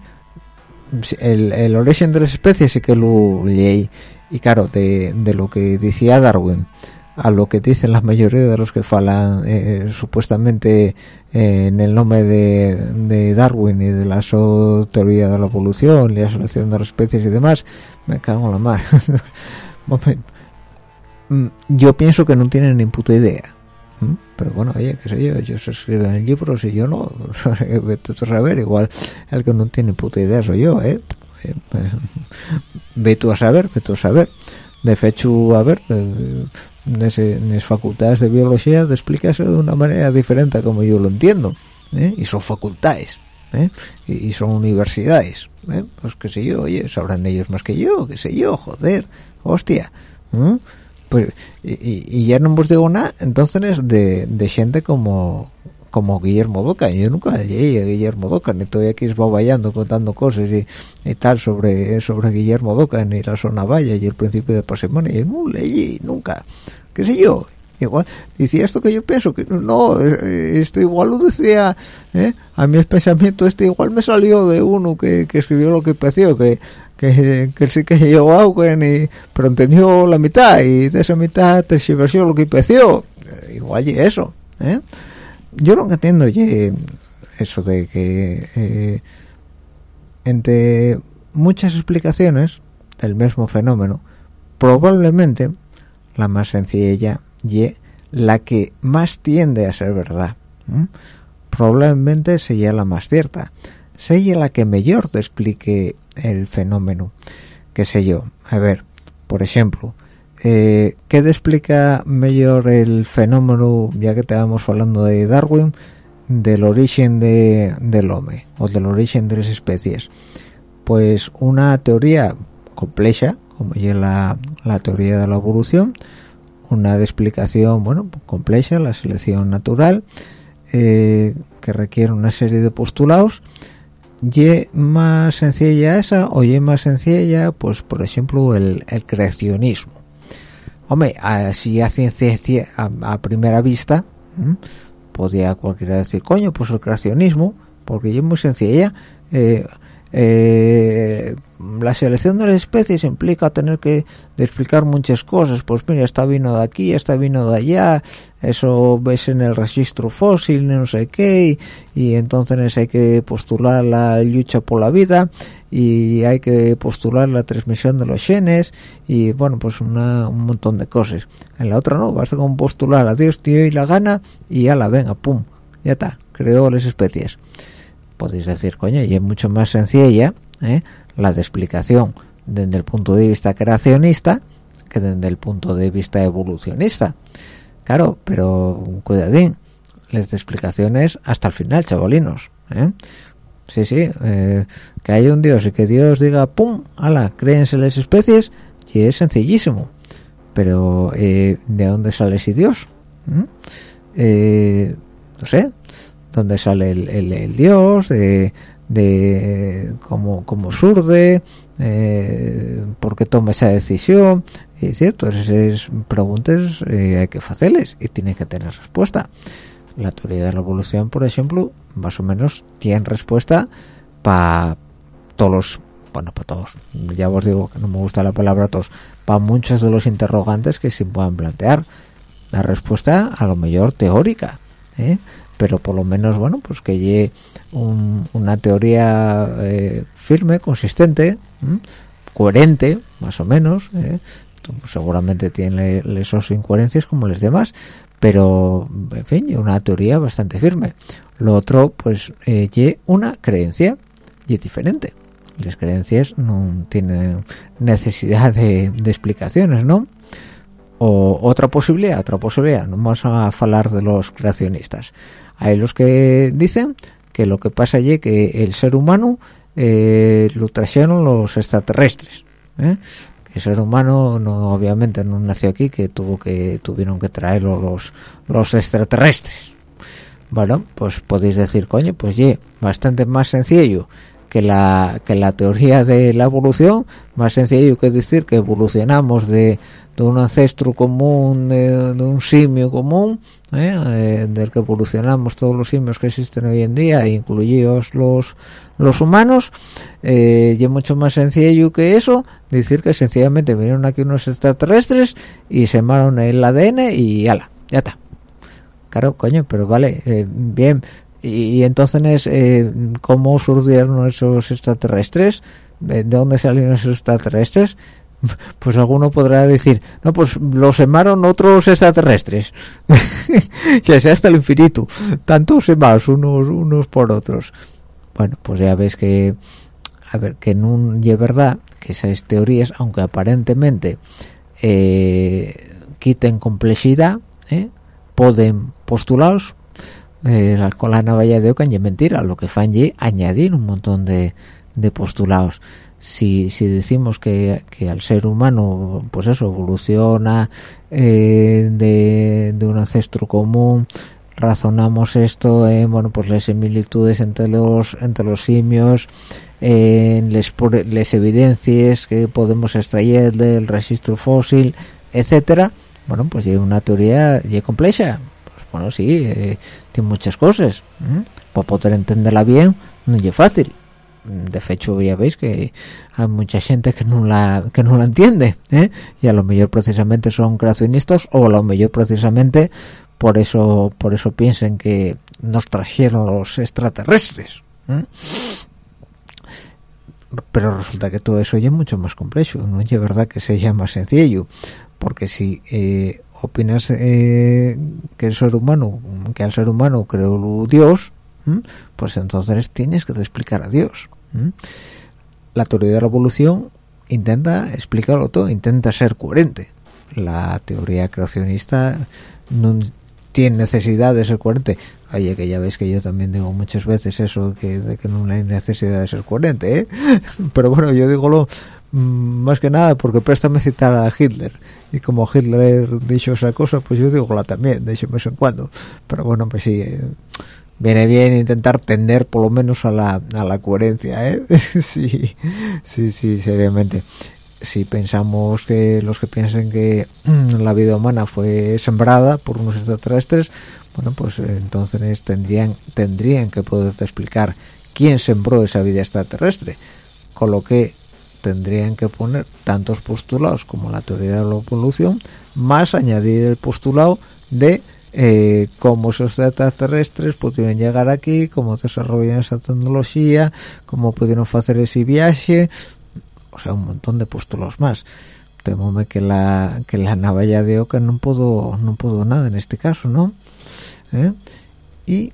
S2: el, origen de las especies sí que lo leí. Y claro de, lo que decía Darwin a lo que dicen la mayoría de los que falan eh, supuestamente en el nombre de, Darwin y de la teoría de la evolución y la selección de las especies y demás me cago en la mar. Mm, yo pienso que no tienen ni puta idea pero bueno oye qué sé yo ellos escriben libros y yo no vete a saber igual el que no tiene puta idea soy yo eh, eh ve tú a saber ve tú a saber de hecho a ver en las facultades de biología te explicas de una manera diferente como yo lo entiendo ¿eh? y son facultades ¿eh? y, son universidades ¿eh? pues qué sé yo oye sabrán ellos más que yo qué sé yo joder hostia pues y, ya no os digo nada. Entonces de, gente como como Guillermo Doca yo nunca leí a Guillermo Doca ni estoy aquí esboballando contando cosas y, y, tal sobre sobre Guillermo Doca ni la zona valla y el principio de patrimonio yo no leí nunca. Qué sé yo igual decía esto que yo pienso que no eh, esto igual lo decía ¿eh? a mí el pensamiento este igual me salió de uno que, que escribió lo que pareció que que, sí que llegó agua pero entendió la mitad y de esa mitad tergiversó lo que pareció eh, igual y eso ¿eh? yo lo que entiendo y eso de que entre muchas explicaciones del mismo fenómeno probablemente la más sencilla y la que más tiende a ser verdad probablemente sea la más cierta sea la que mejor te explique el fenómeno qué sé yo. A ver por ejemplo eh, ¿qué te explica mejor el fenómeno ya que estábamos hablando de Darwin del origen de, del hombre o del origen de las especies pues una teoría compleja como ya la, la teoría de la evolución una explicación bueno compleja la selección natural eh, que requiere una serie de postulados. Y más sencilla esa o y más sencilla pues por ejemplo el, creacionismo. Hombre así a a, primera vista podría cualquiera decir coño pues el creacionismo porque es muy sencilla eh, eh, la selección de las especies implica tener que explicar muchas cosas. Pues mira está vino de aquí está vino de allá eso ves en el registro fósil no sé qué y, entonces hay que postular la lucha por la vida y hay que postular la transmisión de los genes y bueno pues un montón de cosas. En la otra no basta con postular a Dios tío y la gana y ya la venga pum ya está creó las especies podéis decir, coño, y es mucho más sencilla ¿eh? la de explicación desde el punto de vista creacionista que desde el punto de vista evolucionista. Claro, pero cuidadín, las explicaciones hasta el final, chavalinos. ¿eh? Sí, sí, eh, que haya un Dios y que Dios diga, ¡pum! ¡Hala! Créense las especies, y es sencillísimo. Pero, ¿de dónde sale ese Dios? no sé, donde sale el, dios, de, de cómo, cómo surde, eh, por qué toma esa decisión, y cierto, esas preguntas eh, hay que hacerles y tiene que tener respuesta. La teoría de la evolución, por ejemplo, más o menos tiene respuesta para todos bueno, para todos, ya os digo que no me gusta la palabra todos, para muchos de los interrogantes que se puedan plantear. La respuesta a lo mejor teórica, ¿eh? Pero por lo menos bueno pues que lleve una teoría eh, firme consistente coherente más o menos ¿eh? seguramente tiene esos incoherencias como los demás pero en fin una teoría bastante firme. Lo otro pues eh, una creencia y es diferente. Las creencias no tienen necesidad de, de explicaciones no o otra posibilidad otra posibilidad no vamos a hablar de los creacionistas hay los que dicen que lo que pasa allí que el ser humano eh, lo trajeron los extraterrestres ¿eh? que el ser humano no obviamente no nació aquí que tuvo que tuvieron que traerlo los los extraterrestres bueno pues podéis decir coño pues ye bastante más sencillo que la que la teoría de la evolución más sencillo que decir que evolucionamos de de un ancestro común, de, un simio común, ¿eh? Eh, del que evolucionamos todos los simios que existen hoy en día, incluidos los los humanos, eh, y es mucho más sencillo que eso, decir que sencillamente vinieron aquí unos extraterrestres y se semaron el ADN y ala, ya está. Claro, coño, pero vale, bien. Y, entonces, ¿cómo surgieron esos extraterrestres? ¿De dónde salieron esos extraterrestres? pues alguno podrá decir, no, pues los semaron otros extraterrestres, ya sea hasta el infinito, tantos más unos, unos por otros. Bueno, pues ya ves que, a ver, que no es verdad que esas teorías, aunque aparentemente eh, quiten complejidad, eh, pueden postulados, eh, la, con la navalla de Ocan y mentira, lo que fan y añadir un montón de, postulados. Si, decimos que, al ser humano pues eso evoluciona eh, de, de, un ancestro común razonamos esto en bueno pues las similitudes entre los entre los simios en las evidencias que podemos extraer del registro fósil etcétera bueno pues hay una teoría compleja pues bueno sí eh, tiene muchas cosas para poder entenderla bien no es fácil de hecho ya veis que hay mucha gente que no la que no la entiende ¿eh? y a lo mejor precisamente son creacionistas o a lo mejor precisamente por eso por eso piensen que nos trajeron los extraterrestres ¿eh? pero resulta que todo eso ya es mucho más complejo no es verdad que sea más sencillo porque si eh, opinas que el ser humano que al ser humano creó Dios pues entonces tienes que explicar a Dios la teoría de la evolución intenta explicarlo todo, intenta ser coherente. La teoría creacionista no tiene necesidad de ser coherente. Oye, que ya veis que yo también digo muchas veces eso, que, de que no hay necesidad de ser coherente, ¿eh? Pero bueno, yo digo lo más que nada porque préstame citar a Hitler. Y como Hitler dicho esa cosa pues yo digo la también de vez en cuando. Pero bueno pues sí eh, viene bien intentar tender por lo menos a la, a la coherencia ¿eh? sí sí sí seriamente. Si pensamos que los que piensen que la vida humana fue sembrada por unos extraterrestres bueno pues entonces tendrían tendrían que poder explicar quién sembró esa vida extraterrestre. Con lo que tendrían que poner tantos postulados como la teoría de la evolución más añadir el postulado de eh, cómo esos extraterrestres pudieron llegar aquí, cómo desarrollan esa tecnología, cómo pudieron hacer ese viaje, o sea, un montón de postulados más. Temome que la que la navalla de Oca no puedo no puedo nada en este caso, ¿no? ¿Eh? Y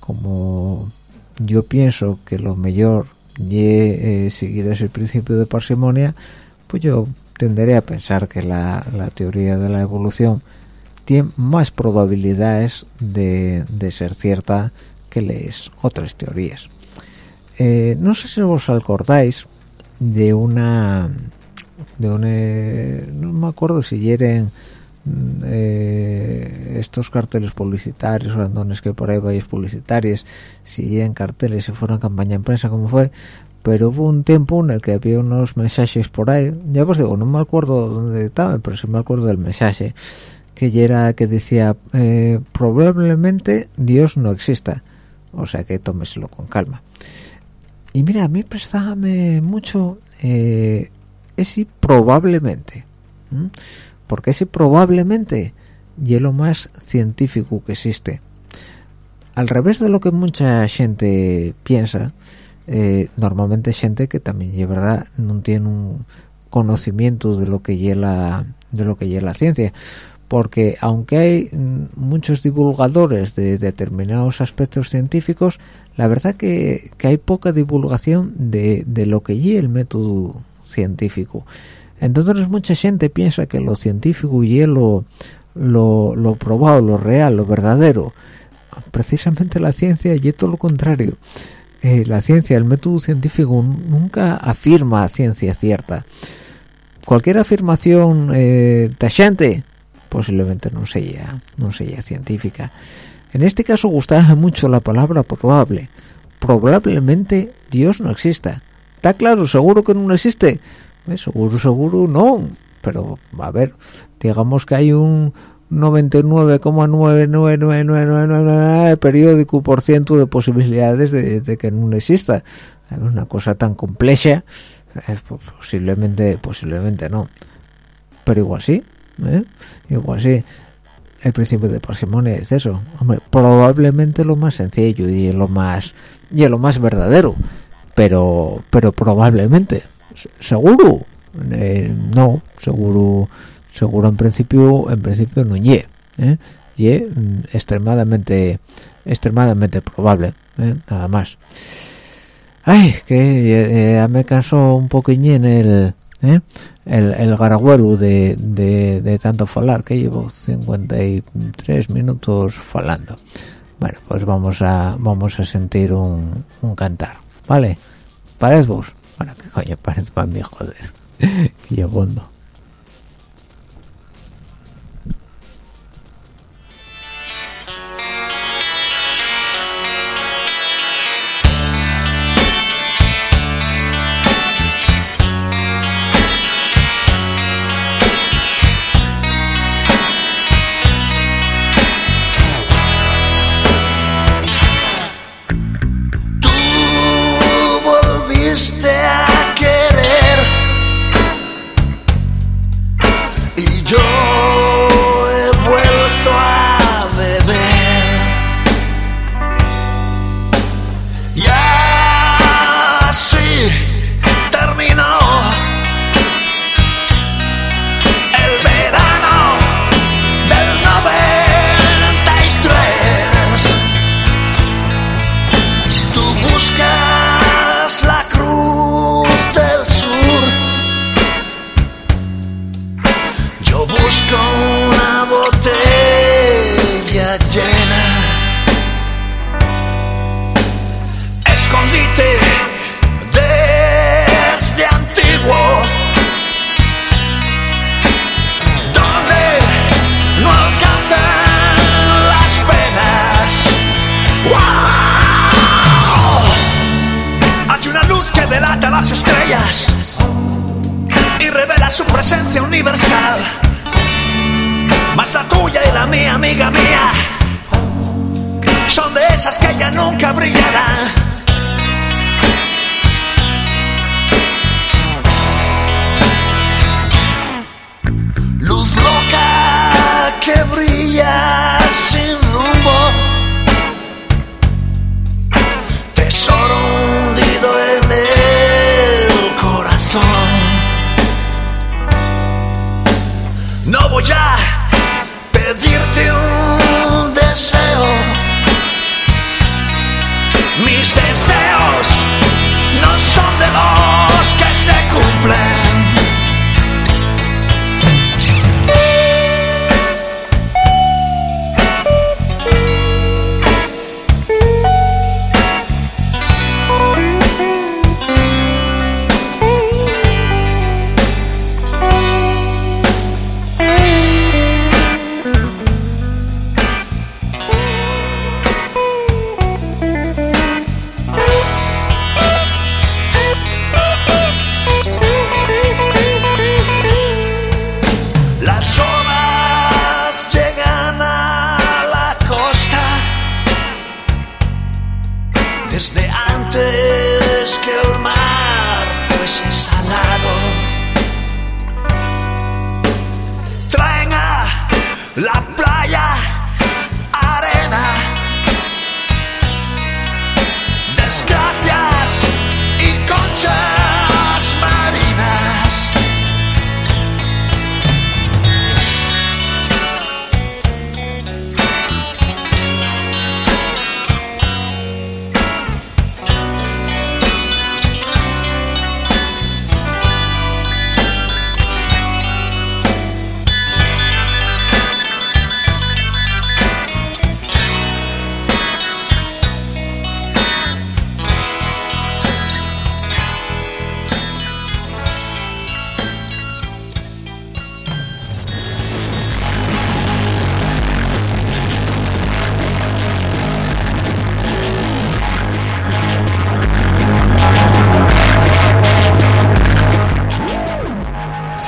S2: como yo pienso que lo mejor y eh, seguir ese principio de parsimonia, pues yo tenderé a pensar que la, la teoría de la evolución tiene más probabilidades de, de ser cierta que las otras teorías. Eh, no sé si os acordáis de una de una no me acuerdo si eran eh, estos carteles publicitarios o andones que por ahí vais publicitarios si eran carteles si fueron campaña en prensa como fue pero hubo un tiempo en el que había unos mensajes por ahí ya os digo no me acuerdo dónde estaba pero sí me acuerdo del mensaje que era que decía eh, probablemente Dios no exista o sea que tómeselo con calma. Y mira a mí prestábame mucho eh, ese probablemente porque ese probablemente y lo más científico que existe. Al revés de lo que mucha gente piensa eh, normalmente gente que también de verdad no tiene un conocimiento de lo que lleva de lo que la ciencia porque aunque hay muchos divulgadores de determinados aspectos científicos la verdad que, que hay poca divulgación de, de lo que lleva el método científico entonces mucha gente piensa que lo científico y lo, lo, probado, lo real, lo verdadero. Precisamente la ciencia y todo lo contrario. Eh, la ciencia, el método científico nunca afirma ciencia cierta. Cualquier afirmación eh, tachante posiblemente no sea, no sea científica. En este caso gustaba mucho la palabra probable. Probablemente Dios no exista. ¿Está claro? ¿Seguro que no existe? Seguro seguro no pero a ver digamos que hay un 99,99999 periódico por ciento de posibilidades de, que no exista. Una cosa tan compleja eh, posiblemente posiblemente no. Pero igual sí ¿eh? igual sí. El principio de parsimonia es eso. Hombre probablemente lo más sencillo y lo más y lo más verdadero pero pero probablemente seguro eh, no seguro seguro en principio en principio no ye ¿eh? mm, extremadamente extremadamente probable ¿eh? nada más ay que ya me cansó un poquillín el ¿eh? el, el garagüero de, de, tanto falar que llevo 53 minutos falando bueno pues vamos a vamos a sentir un, un cantar vale para qué coño parece para mí, joder. yo bondo.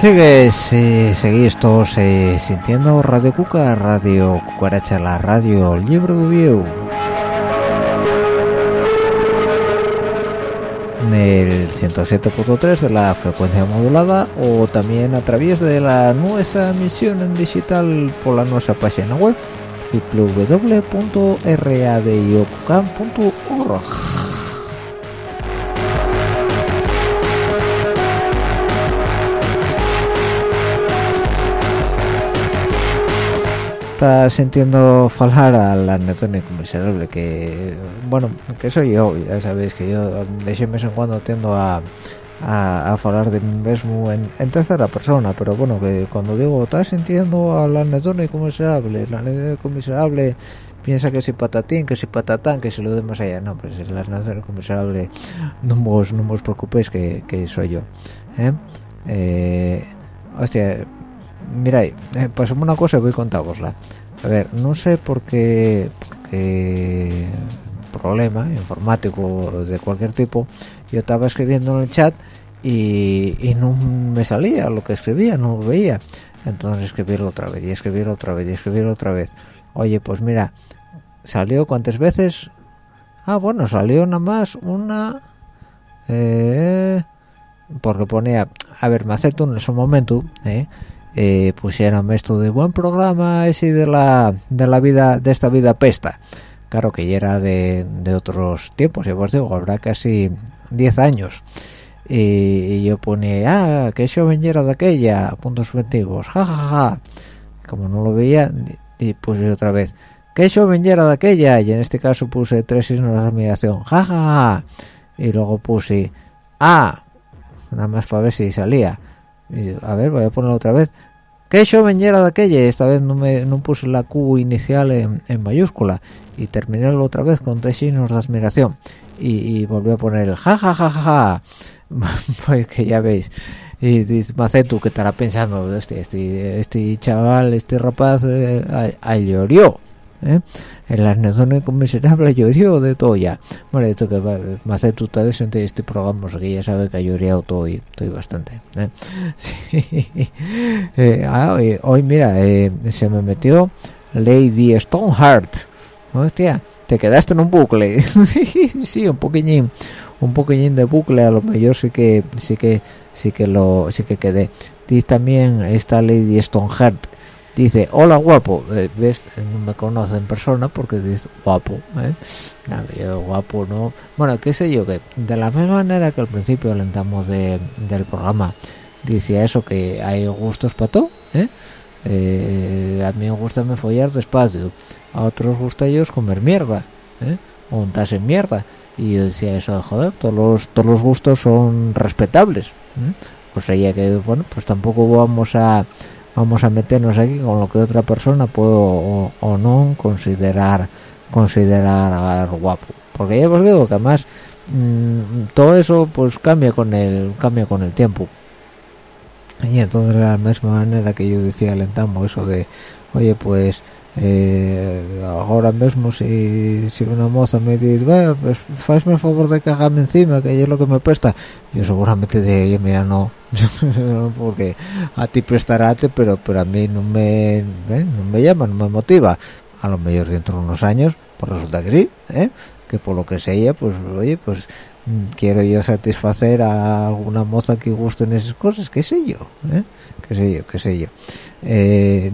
S2: Sigues, eh, seguís todos eh, sintiendo Radio Cuca, Radio Cucaracha, la radio Libro de Vieu. En el 107.3 de la frecuencia modulada o también a través de la nuestra emisión en digital por la nuestra página web www.radiocucam.org. está sintiendo falar al anetónico miserable que bueno que soy yo ya sabéis que yo de vez en cuando tiendo a a, a de mí mismo en, en tercera persona pero bueno que cuando digo está sintiendo al anetónico miserable el anetónico miserable piensa que si patatín que si patatán que si lo demás allá no pues el anetónico miserable no os no os preocupéis que, que soy yo ¿eh? Eh, hostia mira eh, pasamos una cosa voy a contárosla a ver no sé por qué, problema informático de cualquier tipo yo estaba escribiendo en el chat y, y no me salía lo que escribía no lo veía entonces escribirlo otra vez y escribirlo otra vez y escribirlo otra vez. Oye pues mira salió cuántas veces ah bueno salió nada más una eh, porque ponía a ver me acepto en ese momento eh, eh, pusieron esto de buen programa ese de la de la vida de esta vida pesta. Claro que ya era de, de otros tiempos ya os digo habrá casi 10 años. Y, yo ponía ah que eso vendiera de aquella puntos suspensivos ja ja ja como no lo veía y puse otra vez que eso vendiera de aquella y en este caso puse tres signos de admiración ja ja ja. Y luego puse ah nada más para ver si salía a ver voy a ponerlo otra vez. Que eso vendiera de aquella esta vez no me no puse la Q inicial en, mayúscula. Y terminé otra vez con tres signos de admiración. Y, y volví a poner el ja ja ja ja ja. Pues que ya veis. Y, y Macetu que estará pensando este, este este chaval este rapaz eh, a, a llorió ¿eh? el anedónico miserable llorió de todo ya. Bueno esto que va, me hace tú tal sentir este programa que ya sabe que ha llorido todo y estoy bastante ¿eh? eh, ah, hoy, hoy, mira eh, se me metió Lady Stoneheart. Hostia te quedaste en un bucle. Sí un poquillín un poquillín de bucle a lo mejor sí que sí que sí que lo sí que quedé. Dice también esta Lady Stoneheart dice hola guapo eh, ves no me conoce en persona porque dice guapo ¿eh? Yo guapo no bueno qué sé yo que de la misma manera que al principio alentamos de, del programa decía eso que hay gustos para todo ¿eh? Eh, a mí me gusta me follar despacio a otros gusta ellos comer mierda ¿eh? o untarse en mierda y yo decía eso de joder todos los todos los gustos son respetables ¿eh? pues ella que bueno pues tampoco vamos a vamos a meternos aquí con lo que otra persona puede o, o no considerar considerar guapo. Porque ya os digo que además mmm, todo eso pues cambia con el cambia con el tiempo. Y entonces de la misma manera que yo decía alentamos eso de oye pues eh, ahora mismo si, si una moza me dice bueno, pues hazme el favor de cagarme encima que es lo que me presta yo seguramente de oye mira no porque a ti prestarate pero pero a mí no me ¿eh? no me llama no me motiva a lo mejor dentro de unos años pues resulta que sí ¿eh? que por lo que sea pues oye pues quiero yo satisfacer a alguna moza que guste en esas cosas qué sé yo ¿eh? qué sé yo qué sé yo eh,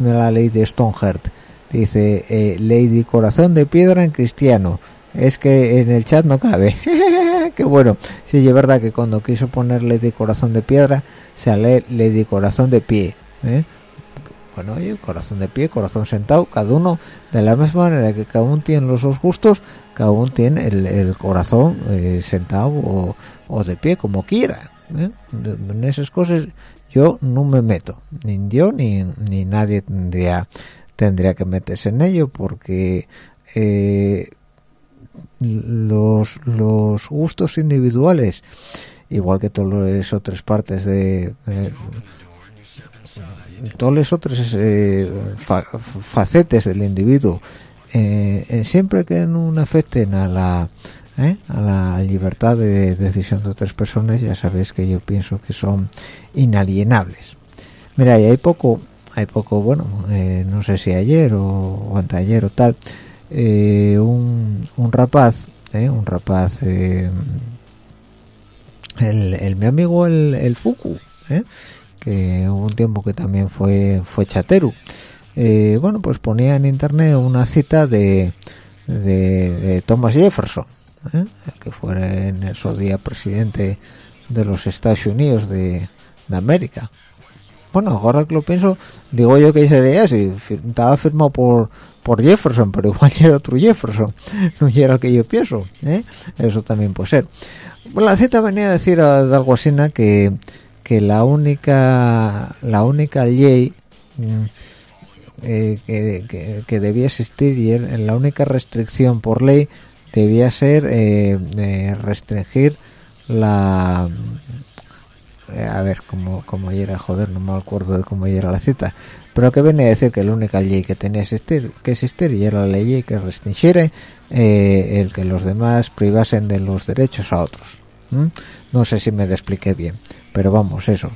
S2: la ley de Stoneheart dice eh, Lady Corazón de Piedra en cristiano es que en el chat no cabe qué bueno sí es verdad que cuando quiso poner Lady Corazón de Piedra sale Lady Corazón de Pie ¿eh? bueno oye corazón de pie corazón sentado cada uno de la misma manera que cada uno tiene los dos gustos cada uno tiene el, el corazón eh, sentado o, o, de pie como quiera ¿eh? en esas cosas yo no me meto ni yo ni, ni nadie tendría tendría que meterse en ello porque eh, los los gustos individuales igual que todas las otras partes de, otros eh, fa facetes del individuo eh, siempre que no afecten a la ¿eh? a la libertad de decisión de otras personas ya sabéis que yo pienso que son inalienables mira y hay poco hay poco bueno eh, no sé si ayer o, anteayer o tal un, un rapaz un rapaz el, el mi amigo el, el Fuku que hubo un tiempo que también fue fue chateru eh, bueno pues ponía en internet una cita de, de, de Thomas Jefferson ¿eh? que fuera en esos día presidente de los Estados Unidos de, de, América bueno ahora que lo pienso digo yo que sería así estaba firmado por por Jefferson pero igual era otro Jefferson no era el que yo pienso ¿eh? eso también puede ser la cita venía a decir algo así que que la única la única ley eh, que, que, que, debía existir y en la única restricción por ley debía ser eh, eh, restringir la a ver cómo como era joder no me acuerdo de cómo era la cita pero que venía a decir que la única ley que tenía existir, que existir y era la ley que restringiera el que los demás privasen de los derechos a otros no sé si me expliqué bien pero vamos eso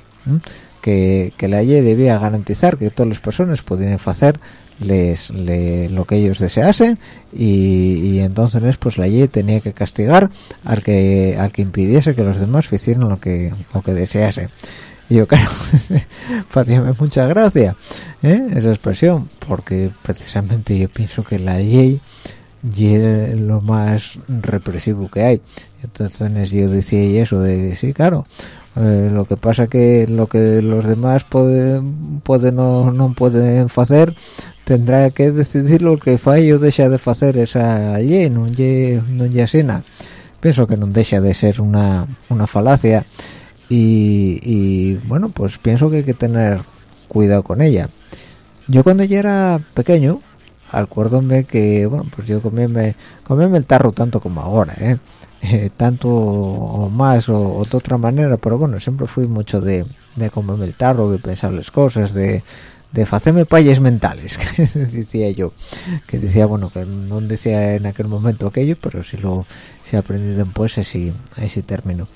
S2: que, la ley debía garantizar que todas las personas pudieran hacer les, le, lo que ellos deseasen y, y, entonces pues la ley tenía que castigar al que al que impidiese que los demás hicieran lo que lo que desease y yo claro me mucha gracia ¿eh? esa expresión porque precisamente yo pienso que la ley es lo más represivo que hay entonces yo decía eso de sí claro eh, lo que pasa que lo que los demás pueden pueden no, no pueden hacer tendrá que decidir lo que fai o deja de hacer esa ley no lle no pienso que no deja de ser una, una falacia y, y bueno pues pienso que hay que tener cuidado con ella. Yo cuando yo era pequeño acuérdome que bueno pues yo comíame comíame el tarro tanto como ahora eh eh, tanto o más o, de otra manera pero bueno siempre fui mucho de, de comerme el tarro de pensar las cosas de, de hacerme payes mentales que decía yo que decía bueno que no decía en aquel momento aquello pero si lo se aprendí después ese ese término.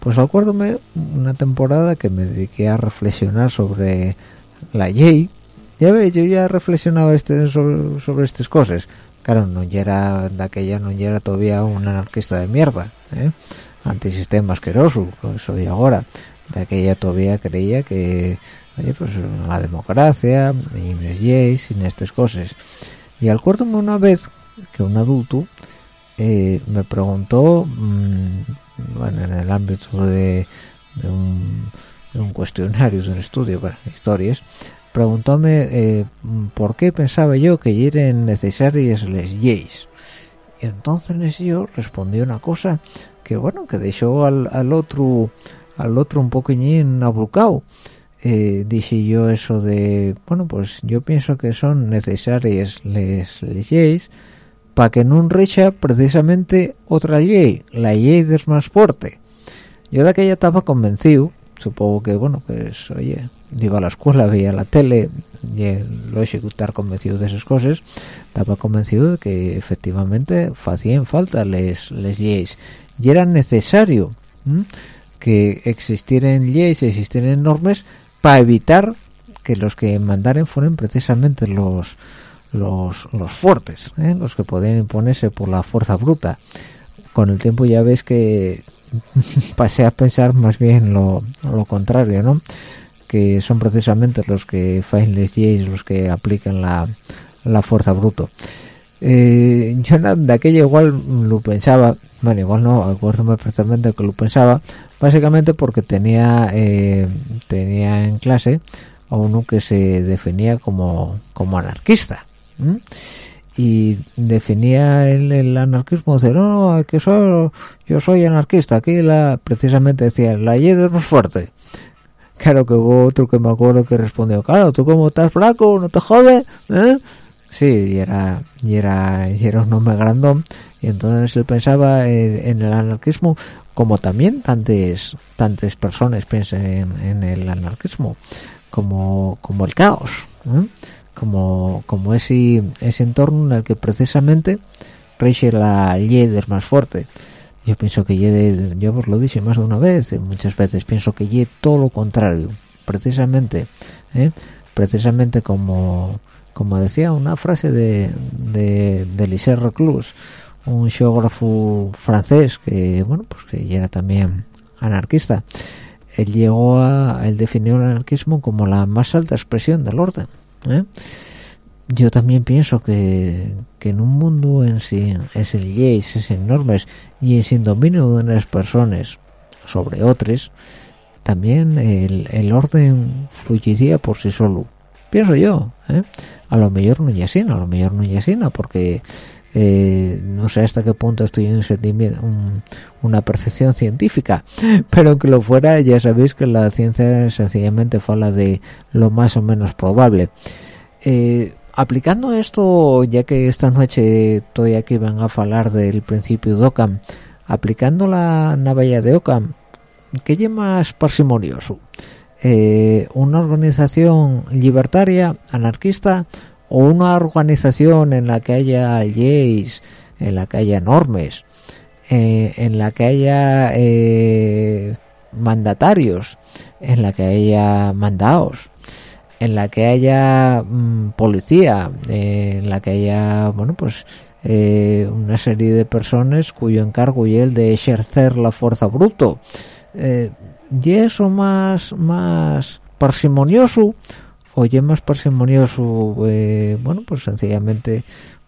S2: Pues acuérdome una temporada que me dediqué a reflexionar sobre la ley. Ya ve yo ya reflexionaba este sobre, estas cosas claro no era de aquella no era todavía un anarquista de mierda ¿eh? antisistema asqueroso que soy ahora de aquella todavía creía que oye pues la democracia y las leyes y estas cosas y acuérdome una vez que un adulto eh, me preguntó mm, en el ámbito de, un, cuestionario de un estudio bueno, historias preguntóme eh, por qué pensaba yo que eran necesarias las leyes y entonces yo respondí una cosa que bueno que dejó al, al otro al otro un poquillín abulcado eh, dije yo eso de bueno pues yo pienso que son necesarias las leyes para que no recha precisamente otra ley la ley es más fuerte yo de aquella estaba convencido supongo que bueno pues oye digo a la escuela veía la tele y lo ejecutar convencido de esas cosas estaba convencido de que efectivamente hacían falta les, les leyes. Y era necesario que existieran leyes existieran normas para evitar que los que mandaren fueran precisamente los los, los fuertes ¿eh? los que podían imponerse por la fuerza bruta. Con el tiempo ya ves que pasé a pensar más bien lo, lo contrario no que son precisamente los que les leyes los que aplican la, la fuerza bruto. Eh, yo de aquella igual lo pensaba bueno igual no acuérdame perfectamente que lo pensaba básicamente porque tenía eh, tenía en clase a uno que se definía como como anarquista y definía el, el anarquismo de no, que soy, yo soy anarquista aquí la precisamente decía la ley es más fuerte claro que hubo otro que me acuerdo que respondió claro tú como estás flaco no te jodes ¿eh? sí y era y era y era un hombre grandón. Y entonces él pensaba en, el anarquismo como también tantas tantas personas piensan en, el anarquismo como como el caos como como ese ese entorno en el que precisamente rige la ley más fuerte yo pienso que yo os lo dije más de una vez muchas veces pienso que ye todo lo contrario precisamente ¿eh? precisamente como como decía una frase de, de, de Reclus, un geógrafo francés que, bueno, pues que era también anarquista. Él llegó a, él definió el anarquismo como la más alta expresión del orden. ¿eh? Yo también pienso que, que en un mundo en sí, es el leyes, es normas y sin dominio de unas personas sobre otras, también el, el orden fluiría por sí solo. Pienso yo, ¿eh? a lo mejor no es a lo mejor no es porque eh, no sé hasta qué punto estoy en un, una percepción científica, pero que lo fuera ya sabéis que la ciencia sencillamente fala de lo más o menos probable. Eh, aplicando esto, ya que esta noche estoy aquí van a hablar del principio de Ockham, aplicando la navalla de Ockham, ¿qué es más parsimonioso? Eh, una organización libertaria, anarquista, o una organización en la que haya leyes, en la que haya normas, eh, en la que haya eh, mandatarios, en la que haya mandados, en la que haya mm, policía, en la que haya, bueno, pues una serie de personas cuyo encargo y el de ejercer la fuerza bruto. Y eso más más parsimonioso o ya más parsimonioso eh, bueno pues sencillamente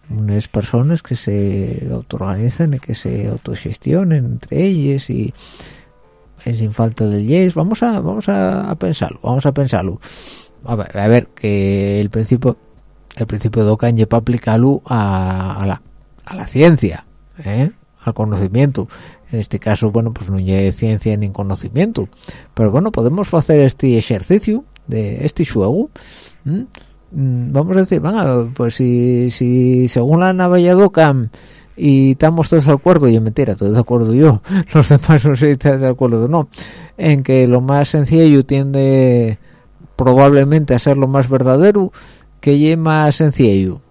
S2: unas personas que se autoorganizan y que se autogestionen entre ellas y sin falta de leyes. Vamos a vamos a, pensarlo vamos a pensarlo a ver, que el principio el principio de Ockham para aplicarlo a, a, la, a la ciencia ¿eh? al conocimiento. En este caso bueno pues no hay ciencia ni conocimiento. Pero bueno podemos hacer este ejercicio de este juego mm, vamos a decir venga pues si, si según la navalla Docam y estamos todos de acuerdo y mentira estoy de acuerdo yo los demás no sé si están de acuerdo o no en que lo más sencillo tiende probablemente a ser lo más verdadero que lle más sencillo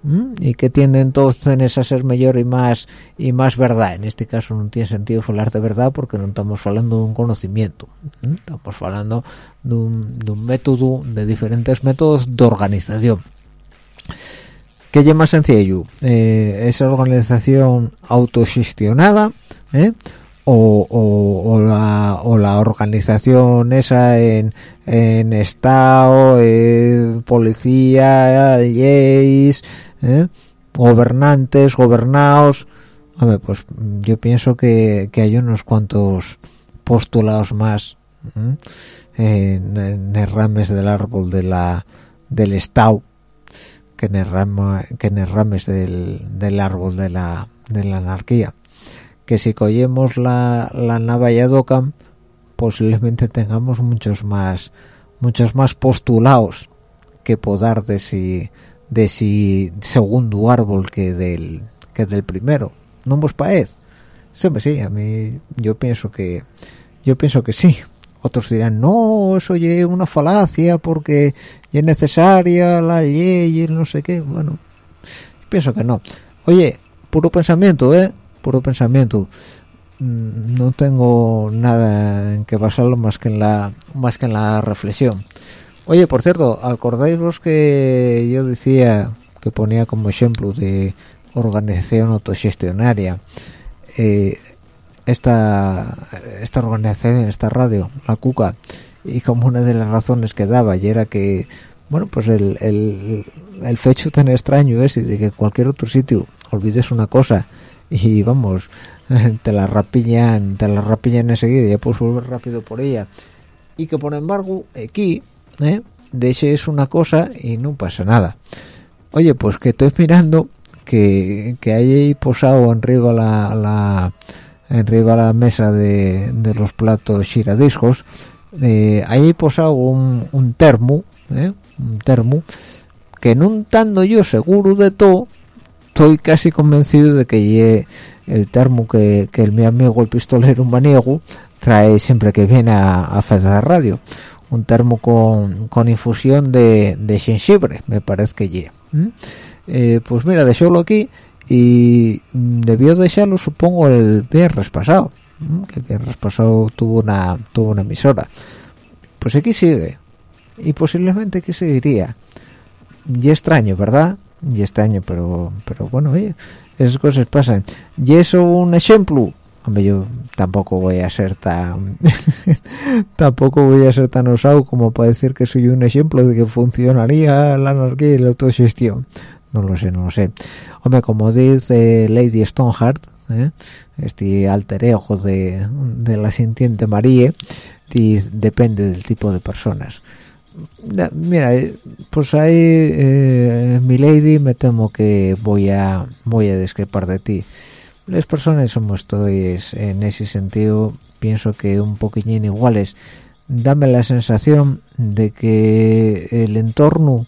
S2: y que tiende entonces a ser mejor y más y más verdad en este caso no tiene sentido hablar de verdad porque no estamos hablando de un conocimiento estamos hablando de un, de un método de diferentes métodos de organización. Que más sencillo eh, esa organización autogestionada ¿eh? O, la, o la organización esa en, en Estado, eh, policía, leyes, eh, gobernantes, gobernados. pues yo pienso que, hay unos cuantos postulados más en, en del árbol de la del Estado que en, rama, que en del, del árbol de la, de la anarquía que si cogemos la, la Navallado posiblemente tengamos muchos más muchos más postulados que podar de si de si segundo árbol que del que del primero. No vos parece sí, sí a mí yo pienso que yo pienso que sí. Otros dirán no eso es una falacia porque es necesaria la ley y no sé qué bueno pienso que no. Oye puro pensamiento eh puro pensamiento. Mm, no tengo nada en que basarlo más que en la más que en la reflexión. Oye por cierto acordáis que yo decía que ponía como ejemplo de organización autogestionaria eh, esta esta organización esta radio la cuca y como una de las razones que daba y era que bueno pues el, el, el fecho tan extraño es de que cualquier otro sitio olvides una cosa y vamos te la rapillan te la rapillan enseguida ya puedes volver rápido por ella y que por embargo aquí ¿eh? de ese es una cosa y no pasa nada oye pues que estoy mirando que, que ahí posado arriba la, la arriba la mesa de, de los platos giradiscos eh, hay posado un, un termo ¿eh? un termo que no estando yo seguro de todo estoy casi convencido de que el termo que, el mi amigo el pistolero maniego trae siempre que viene a, a hacer radio. Un termo con, con infusión de, de jengibre me parece que ye eh, pues mira dejólo aquí y debió dejarlo supongo el viernes pasado que el viernes pasado tuvo una tuvo una emisora. Pues aquí sigue y posiblemente aquí seguiría. Y extraño verdad y este año pero pero bueno oye esas cosas pasan. Y eso un ejemplo. Hombre yo tampoco voy a ser tan tampoco voy a ser tan osado como para decir que soy un ejemplo de que funcionaría la anarquía y la autogestión. No lo sé no lo sé. Hombre como dice Lady Stoneheart ¿eh? este alter ego de, de la sintiente Marie depende del tipo de personas mira eh, pues ahí eh, mi lady me temo que voy a voy a discrepar de ti. Las personas somos todos en ese sentido pienso que un poquillín iguales. Dame la sensación de que el entorno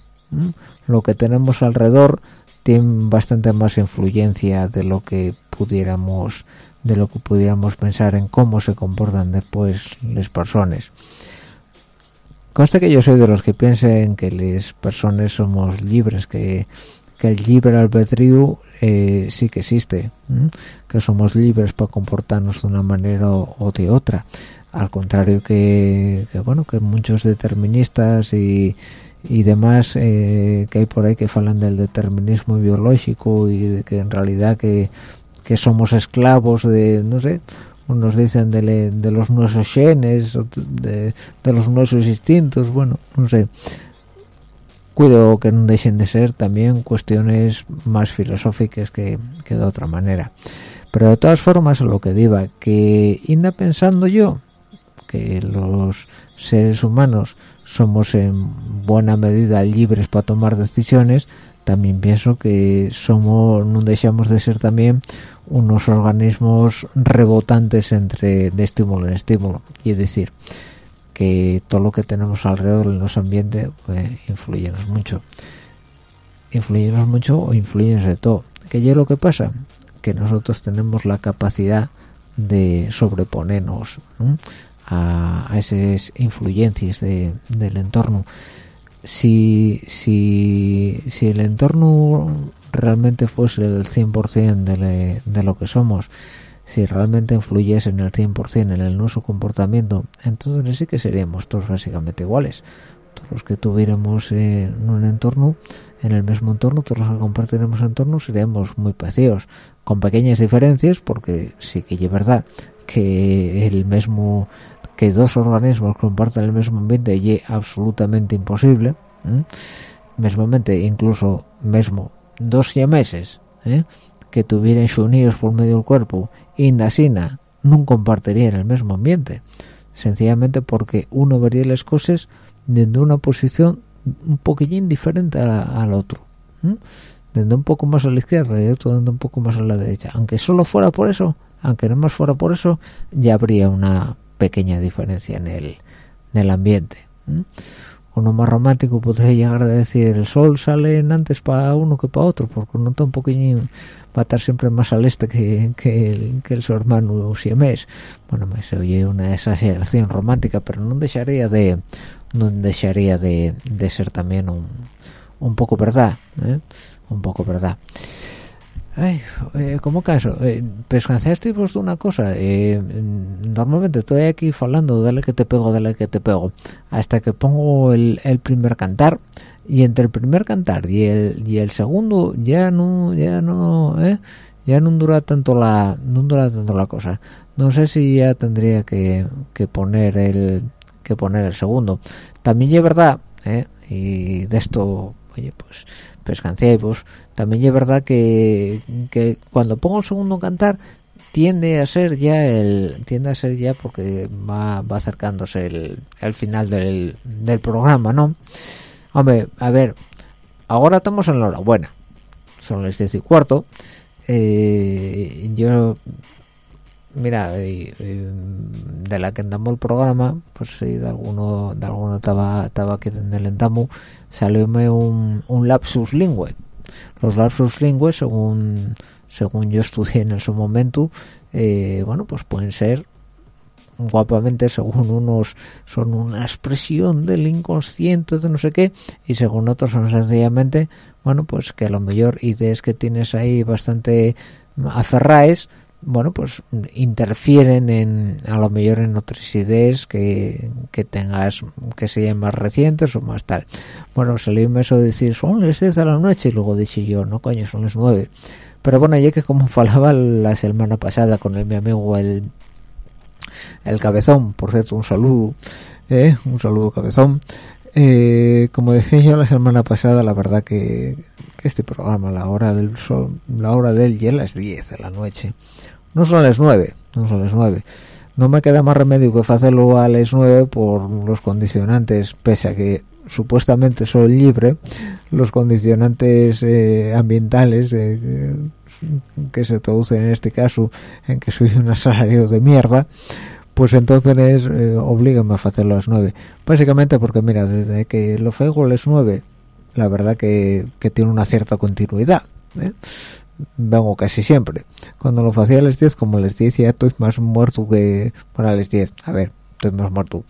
S2: lo que tenemos alrededor tiene bastante más influencia de lo que pudiéramos de lo que pudiéramos pensar en cómo se comportan después las personas conste que yo soy de los que piensen que las personas somos libres que, el libre albedrío eh, sí que existe que somos libres para comportarnos de una manera o, de otra. Al contrario que, bueno que muchos deterministas y, y demás eh, que hay por ahí que falan del determinismo biológico y de que en realidad que, que somos esclavos de no sé unos dicen de, de los nuestros genes de, de, los nuestros instintos bueno no sé. Cuido que no dejen de ser también cuestiones más filosóficas que, que de otra manera. Pero de todas formas lo que diga que inda pensando yo que los seres humanos somos en buena medida libres para tomar decisiones también pienso que somos no dejamos de ser también unos organismos rebotantes entre de estímulo en estímulo. Y es decir que todo lo que tenemos alrededor en nuestro ambiente pues, influyenos mucho. Influyenos mucho o influyenos de todo. ¿qué es lo que pasa? que nosotros tenemos la capacidad de sobreponernos a, esas influencias del entorno. Si, si, si el entorno realmente fuese el 100% de, de lo que somos, si realmente influyese en el 100% en el nuestro comportamiento, entonces sí que seríamos todos básicamente iguales. Todos los que tuviéramos en un entorno, en el mismo entorno, todos los que compartiremos entorno, seríamos muy parecidos, con pequeñas diferencias, porque sí que es verdad que el mismo que dos organismos compartan el mismo ambiente y absolutamente imposible mesmamente incluso mesmo dos meses ¿eh? que tuvieran unidos por medio del cuerpo y sina no compartirían el mismo ambiente. Sencillamente porque uno vería las cosas desde una posición un poquillín diferente al otro desde un poco más a la izquierda y otro desde un poco más a la derecha. Aunque solo fuera por eso aunque no más fuera por eso ya habría una pequeña diferencia en el, en el ambiente uno más romántico podría llegar a decir el sol sale antes para uno que para otro porque no está un poquillo va a estar siempre más al este que, el, que el su hermano siemés bueno me se oye una exageración romántica pero no dejaría de no dejaría de, de ser también un, un poco verdad ¿eh? un poco verdad Ay, eh, como caso, eh, pescanciaste vos de una cosa, eh, normalmente estoy aquí hablando, dale que te pego, dale que te pego, hasta que pongo el, el primer cantar, y entre el primer cantar y el, y el segundo ya no, ya no, eh, ya no dura tanto la, no dura tanto la cosa. No sé si ya tendría que, que poner el, que poner el segundo. También es verdad, eh, y de esto, oye, pues, pescanciaos, también es verdad que, que cuando pongo el segundo cantar tiende a ser ya el tiende a ser ya porque va, va acercándose el, el final del, del programa no hombre a ver ahora estamos en la hora buena. Son las diez y cuarto. Eh, yo mira de la que andamos el programa pues si de alguno de alguno estaba estaba el entamo salióme un, un lapsus lingüe. Los lapsus lingües según según yo estudié en su momento eh, bueno pues pueden ser guapamente según unos son una expresión del inconsciente de no sé qué y según otros son sencillamente bueno pues que a lo mejor ideas que tienes ahí bastante aferraes bueno pues interfieren en a lo mejor en otras ideas que, que tengas que sean más recientes o más tal. Bueno salió eso de decir son las 10 de la noche y luego dije yo no coño son las 9 pero bueno ya que como falaba la semana pasada con el mi amigo el el cabezón por cierto un saludo ¿eh? un saludo cabezón. Eh, como decía yo la semana pasada la verdad que, que este programa la hora del sol la hora del y a las 10 de la noche no son las nueve, no son las nueve. No me queda más remedio que hacerlo a las nueve por los condicionantes, pese a que supuestamente soy libre, los condicionantes eh, ambientales eh, que se traducen en este caso en que soy un salario de mierda, pues entonces eh, a hacerlo a las nueve. Básicamente porque mira, desde que lo fego a las nueve, la verdad que, que tiene una cierta continuidad. ¿eh? Vengo casi siempre. Cuando lo hacía a las 10, como les decía, estoy más muerto que... para las 10, a ver, estoy más muerto.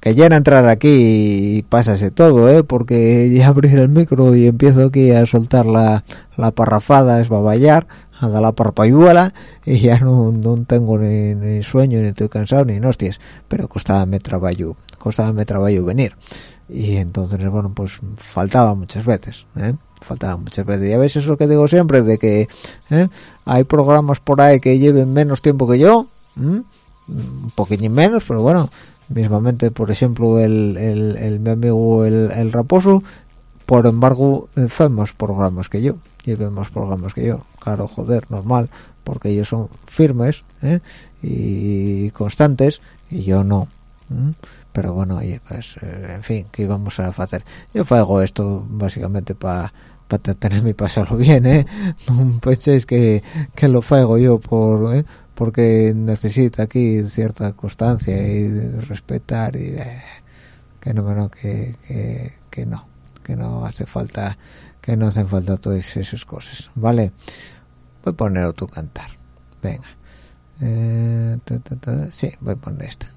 S2: Que ya entrar aquí y pásase todo, ¿eh? Porque ya abrir el micro y empiezo aquí a soltar la, la parrafada, es baballar, a dar la parpayuela y ya no, no tengo ni, sueño, ni estoy cansado, ni hostias. Pero costaba me trabajo, costaba me trabajo venir. Y entonces, bueno, pues faltaba muchas veces, ¿eh? Falta muchas veces. Y a veces lo que digo siempre de que ¿eh? hay programas por ahí que lleven menos tiempo que yo, un poquito menos, pero bueno, mismamente, por ejemplo, el, el, el mi amigo el, el Raposo, por embargo, fue más programas que yo, lleve más programas que yo. Claro, joder, normal, porque ellos son firmes ¿eh? y constantes y yo no. Pero bueno, oye, pues, eh, en fin, ¿qué íbamos a hacer? Yo hago esto básicamente para para tenerme y pasarlo bien, ¿eh? No penséis que, que lo hago yo por, ¿eh? porque necesita aquí cierta constancia y respetar y eh, que no, no que, que, que, no, que no hace falta, que no hacen falta todas esas cosas, ¿vale? Voy a poner otro cantar, venga. Eh, ta, ta, ta. Sí, voy a poner esta.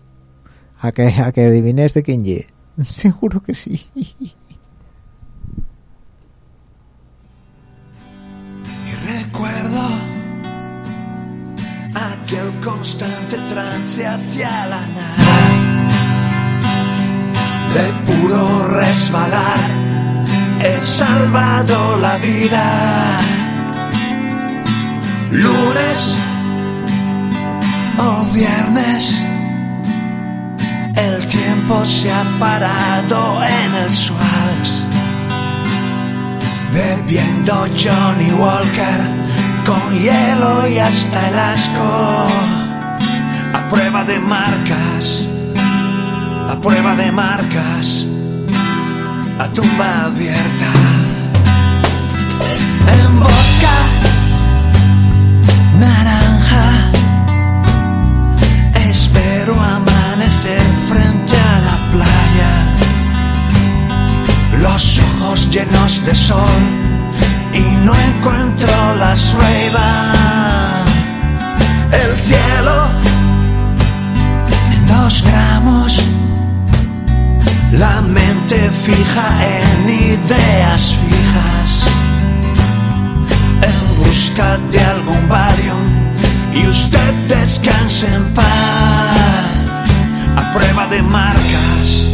S2: A que, a que adivines de quién ye. seguro que sí.
S3: constante trance hacia la nada, de puro resbalar, he salvado la vida. Lunes o viernes, el tiempo se ha parado en el Swatch bebiendo Johnny Walker con hielo y hasta el asco. A prueba de marcas, a prueba de marcas, a tumba abierta. En vodka, naranja, espero amanecer frente a la playa los ojos llenos de sol y no encuentro las ray El cielo en dos gramos, la mente fija en ideas fijas, en busca de algún barrio y usted descanse en paz, a prueba de marcas.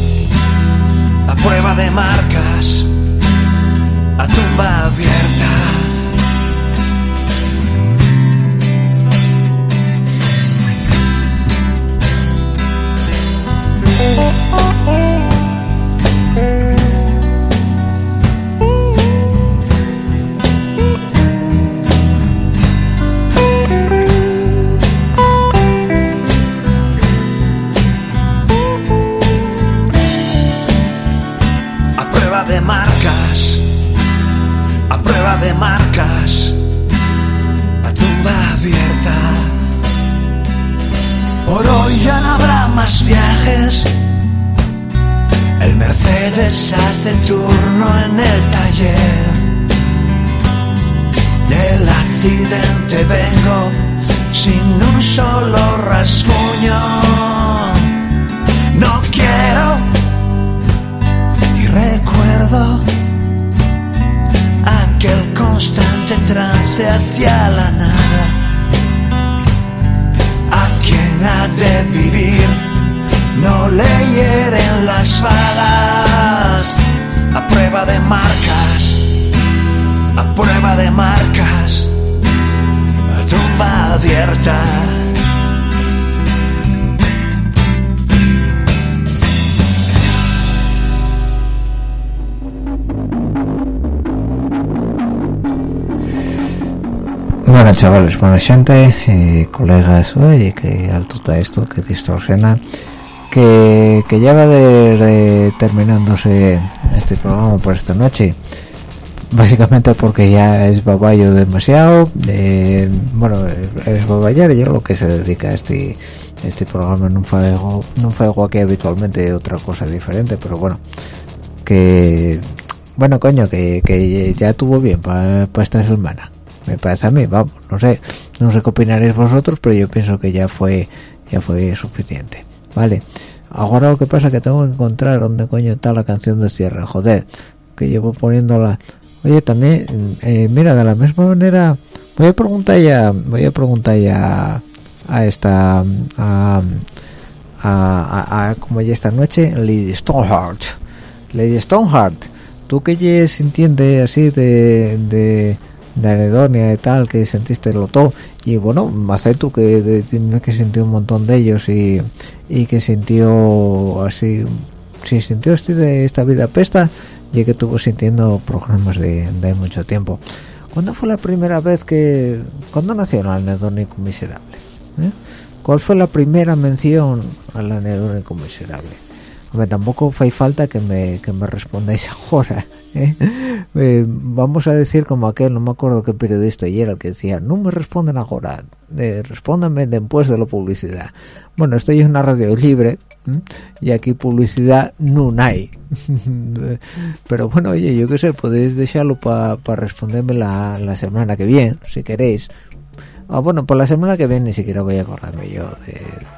S3: A prueba de marcas, a tumba abierta. Prueba de marcas, a tumba abierta.
S2: Bueno, chavales, buena gente, eh, colegas, oye, que alto está esto, que distorsiona, que, que ya va de, de terminándose este programa por esta noche. Básicamente porque ya es baballo demasiado, eh, bueno, es baballar y es lo que se dedica a este este programa, no fue algo, no aquí habitualmente otra cosa diferente, pero bueno, que bueno coño, que, que ya tuvo bien para esta semana me parece a mí, vamos, no sé, no sé qué opinaréis vosotros, pero yo pienso que ya fue, ya fue suficiente, ¿vale? Ahora lo que pasa que tengo que encontrar dónde coño está la canción de cierre, joder, que llevo poniéndola. Oye, también, eh, mira, de la misma manera, voy a preguntar ya, voy a preguntar ya a esta, a, a, a, como ya esta noche, Lady Stoneheart, Lady Stoneheart, tú que ya sintiente así de, de de y tal que sentiste lo todo y bueno más tú que tienes que sentir un montón de ellos y, y que sintió así si sintió este de esta vida pesta y que tuvo sintiendo programas de, de mucho tiempo ¿cuándo fue la primera vez que cuándo nació el anedónico miserable? ¿Eh? ¿cuál fue la primera mención al anedónico miserable? Hombre, tampoco fue falta que me, que me respondáis ahora. ¿eh? Eh, vamos a decir como aquel, no me acuerdo qué periodista y era el que decía, no me responden ahora, eh, después de la publicidad. Bueno, esto es una radio libre y aquí publicidad no hay. Pero bueno, oye, yo qué sé, podéis dejarlo para responderme la, semana que viene, si queréis. Ah, bueno, por la semana que viene ni siquiera voy a acordarme yo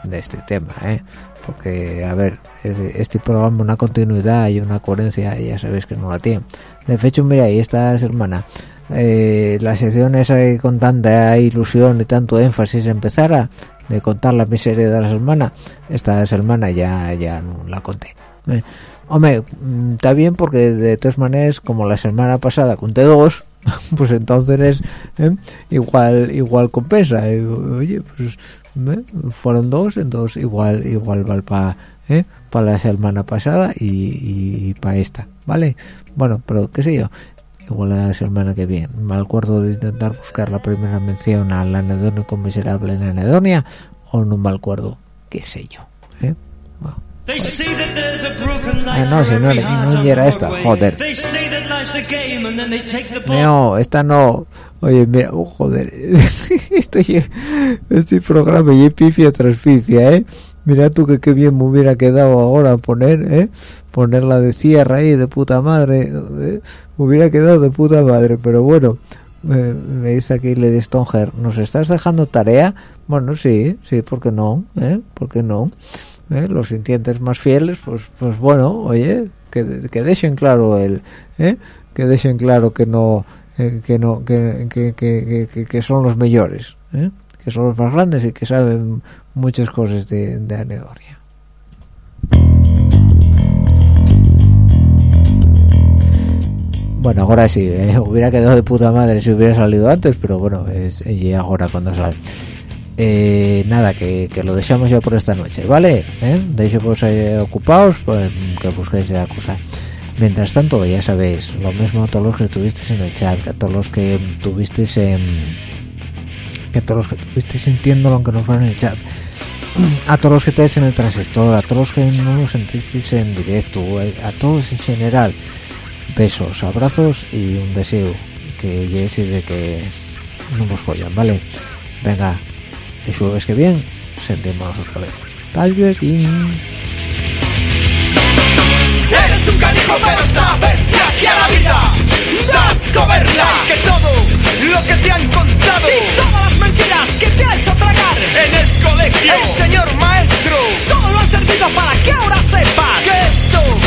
S2: de, este tema, ¿eh? Porque, a ver, este programa una continuidad y una coherencia, ya sabéis que no la tiene. De hecho, mira, y esta semana, eh, la sección esa con tanta ilusión y tanto énfasis empezara de contar la miseria de la semana, esta semana ya, ya no la conté. ¿eh? Hombre, mm, está bien porque de todas maneras, como la semana pasada conté dos, pues entonces ¿eh? igual igual compensa. ¿eh? Oye, pues fueron dos, entonces igual igual vale para para la semana pasada y, para esta, ¿vale? Bueno, pero qué sé yo, igual la semana que viene. Me acuerdo de intentar buscar la primera mención al anedónico miserable en anedonia o no me acuerdo, qué sé yo. ¿eh? Ah, no, si no, no era esta, joder. No, esta no. Oye, mira, oh, joder. este, este programa y pifia tras pifia, ¿eh? Mira tú que qué bien me hubiera quedado ahora poner, ¿eh? Ponerla de cierre ahí, de puta madre. ¿eh? Me hubiera quedado de puta madre, pero bueno. me dice aquí Lady Stonger, ¿nos estás dejando tarea? Bueno, sí, sí, ¿por qué no? ¿Eh? ¿Por qué no? ¿Eh? los sintientes más fieles pues pues bueno oye que, que dejen claro el ¿eh? que dejen claro que no eh, que no que, que, que, son los mejores ¿eh? que son los más grandes y que saben muchas cosas de, de bueno ahora sí hubiera quedado de puta madre si hubiera salido antes pero bueno es y ahora cuando sale eh, nada, que, lo dejamos ya por esta noche, ¿vale? ¿Eh? Dejemos eh, ocupados, pues, que busquéis la cosa. Mientras tanto, ya sabéis, lo mismo a todos los que tuvisteis en el chat, que a todos los que tuvisteis en... que a todos los que tuvisteis entiendo lo que no fuera en el chat, a todos los que estáis en el transistor, a todos los que no nos sentisteis en directo, a todos en general, besos, abrazos y un deseo que ya de que no nos joyan, ¿vale? Venga, el jueves que bien sentimos otra vez. Tal vez Eres
S4: un canijo pero sabes que aquí a la vida das coberla Que todo lo que te han contado y todas las mentiras que te ha hecho tragar en el colegio el señor maestro solo ha servido para que ahora sepas que esto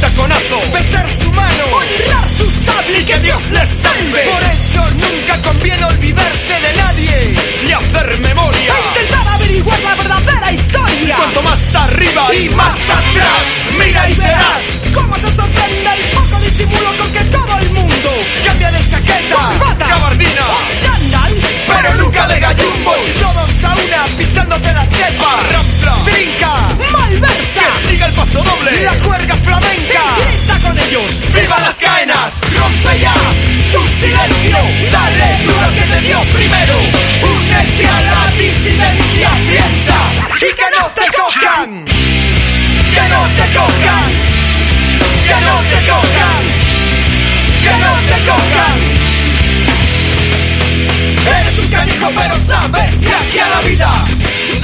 S4: taconazo. Besar su mano. Honrar su sable y que Dios les salve. por eso nunca conviene olvidarse de nadie y hacer memoria. E intentar averiguar la verdadera historia. Cuanto más arriba y más atrás mira y verás cómo te sorprende el poco disimulo con que todo el mundo cambia de chaqueta corbata gabardina o chandal pero nunca de gallumbos y todos a una pisándote la chepa rampla. trinca que siga el paso doble. La cuerda flamenca. Y grita con ellos. Viva las caenas. Rompe ya tu silencio. Dale duro que te dio primero. Únete a la disidencia. Piensa y que no te cojan. Que no te cojan. Que no te cojan. Que no te cojan. Eres un canijo pero sabes que aquí a la vida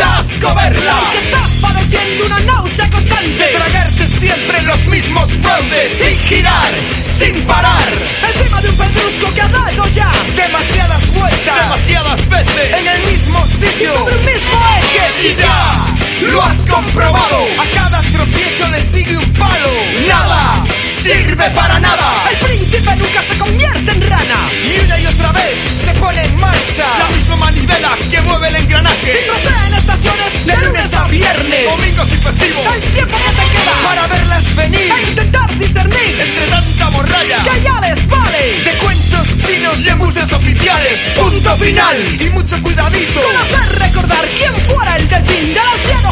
S4: das coberla Que estás padeciendo una náusea constante. Tragarte siempre los mismos fraudes Sin girar, sin parar. Encima de un pedrusco que ha dado ya Demasiadas vueltas Demasiadas veces. En el mismo sitio. Y sobre el mismo eje. Y ya lo has comprobado. A cada tropiezo le sigue un palo. Nada sirve para nada. El príncipe nunca se convierte en rana. Y una y otra vez se pone en marcha. La misma manivela que mueve el engranaje. Y trocea en estaciones de lunes a viernes. Domingos y festivos. El tiempo que te queda Para verlas venir. E intentar discernir Entre tanta morralla Que ya les vale. De cuentos chinos y embuses oficiales. Punto final. Y mucho cuidadito. Con hacer recordar quién fuera el delfín del anciano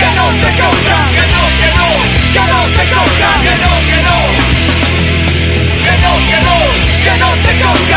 S4: que no te consta, que no, que no,
S1: que no te
S4: consta, que no, que no, que no, que no, que no te consta.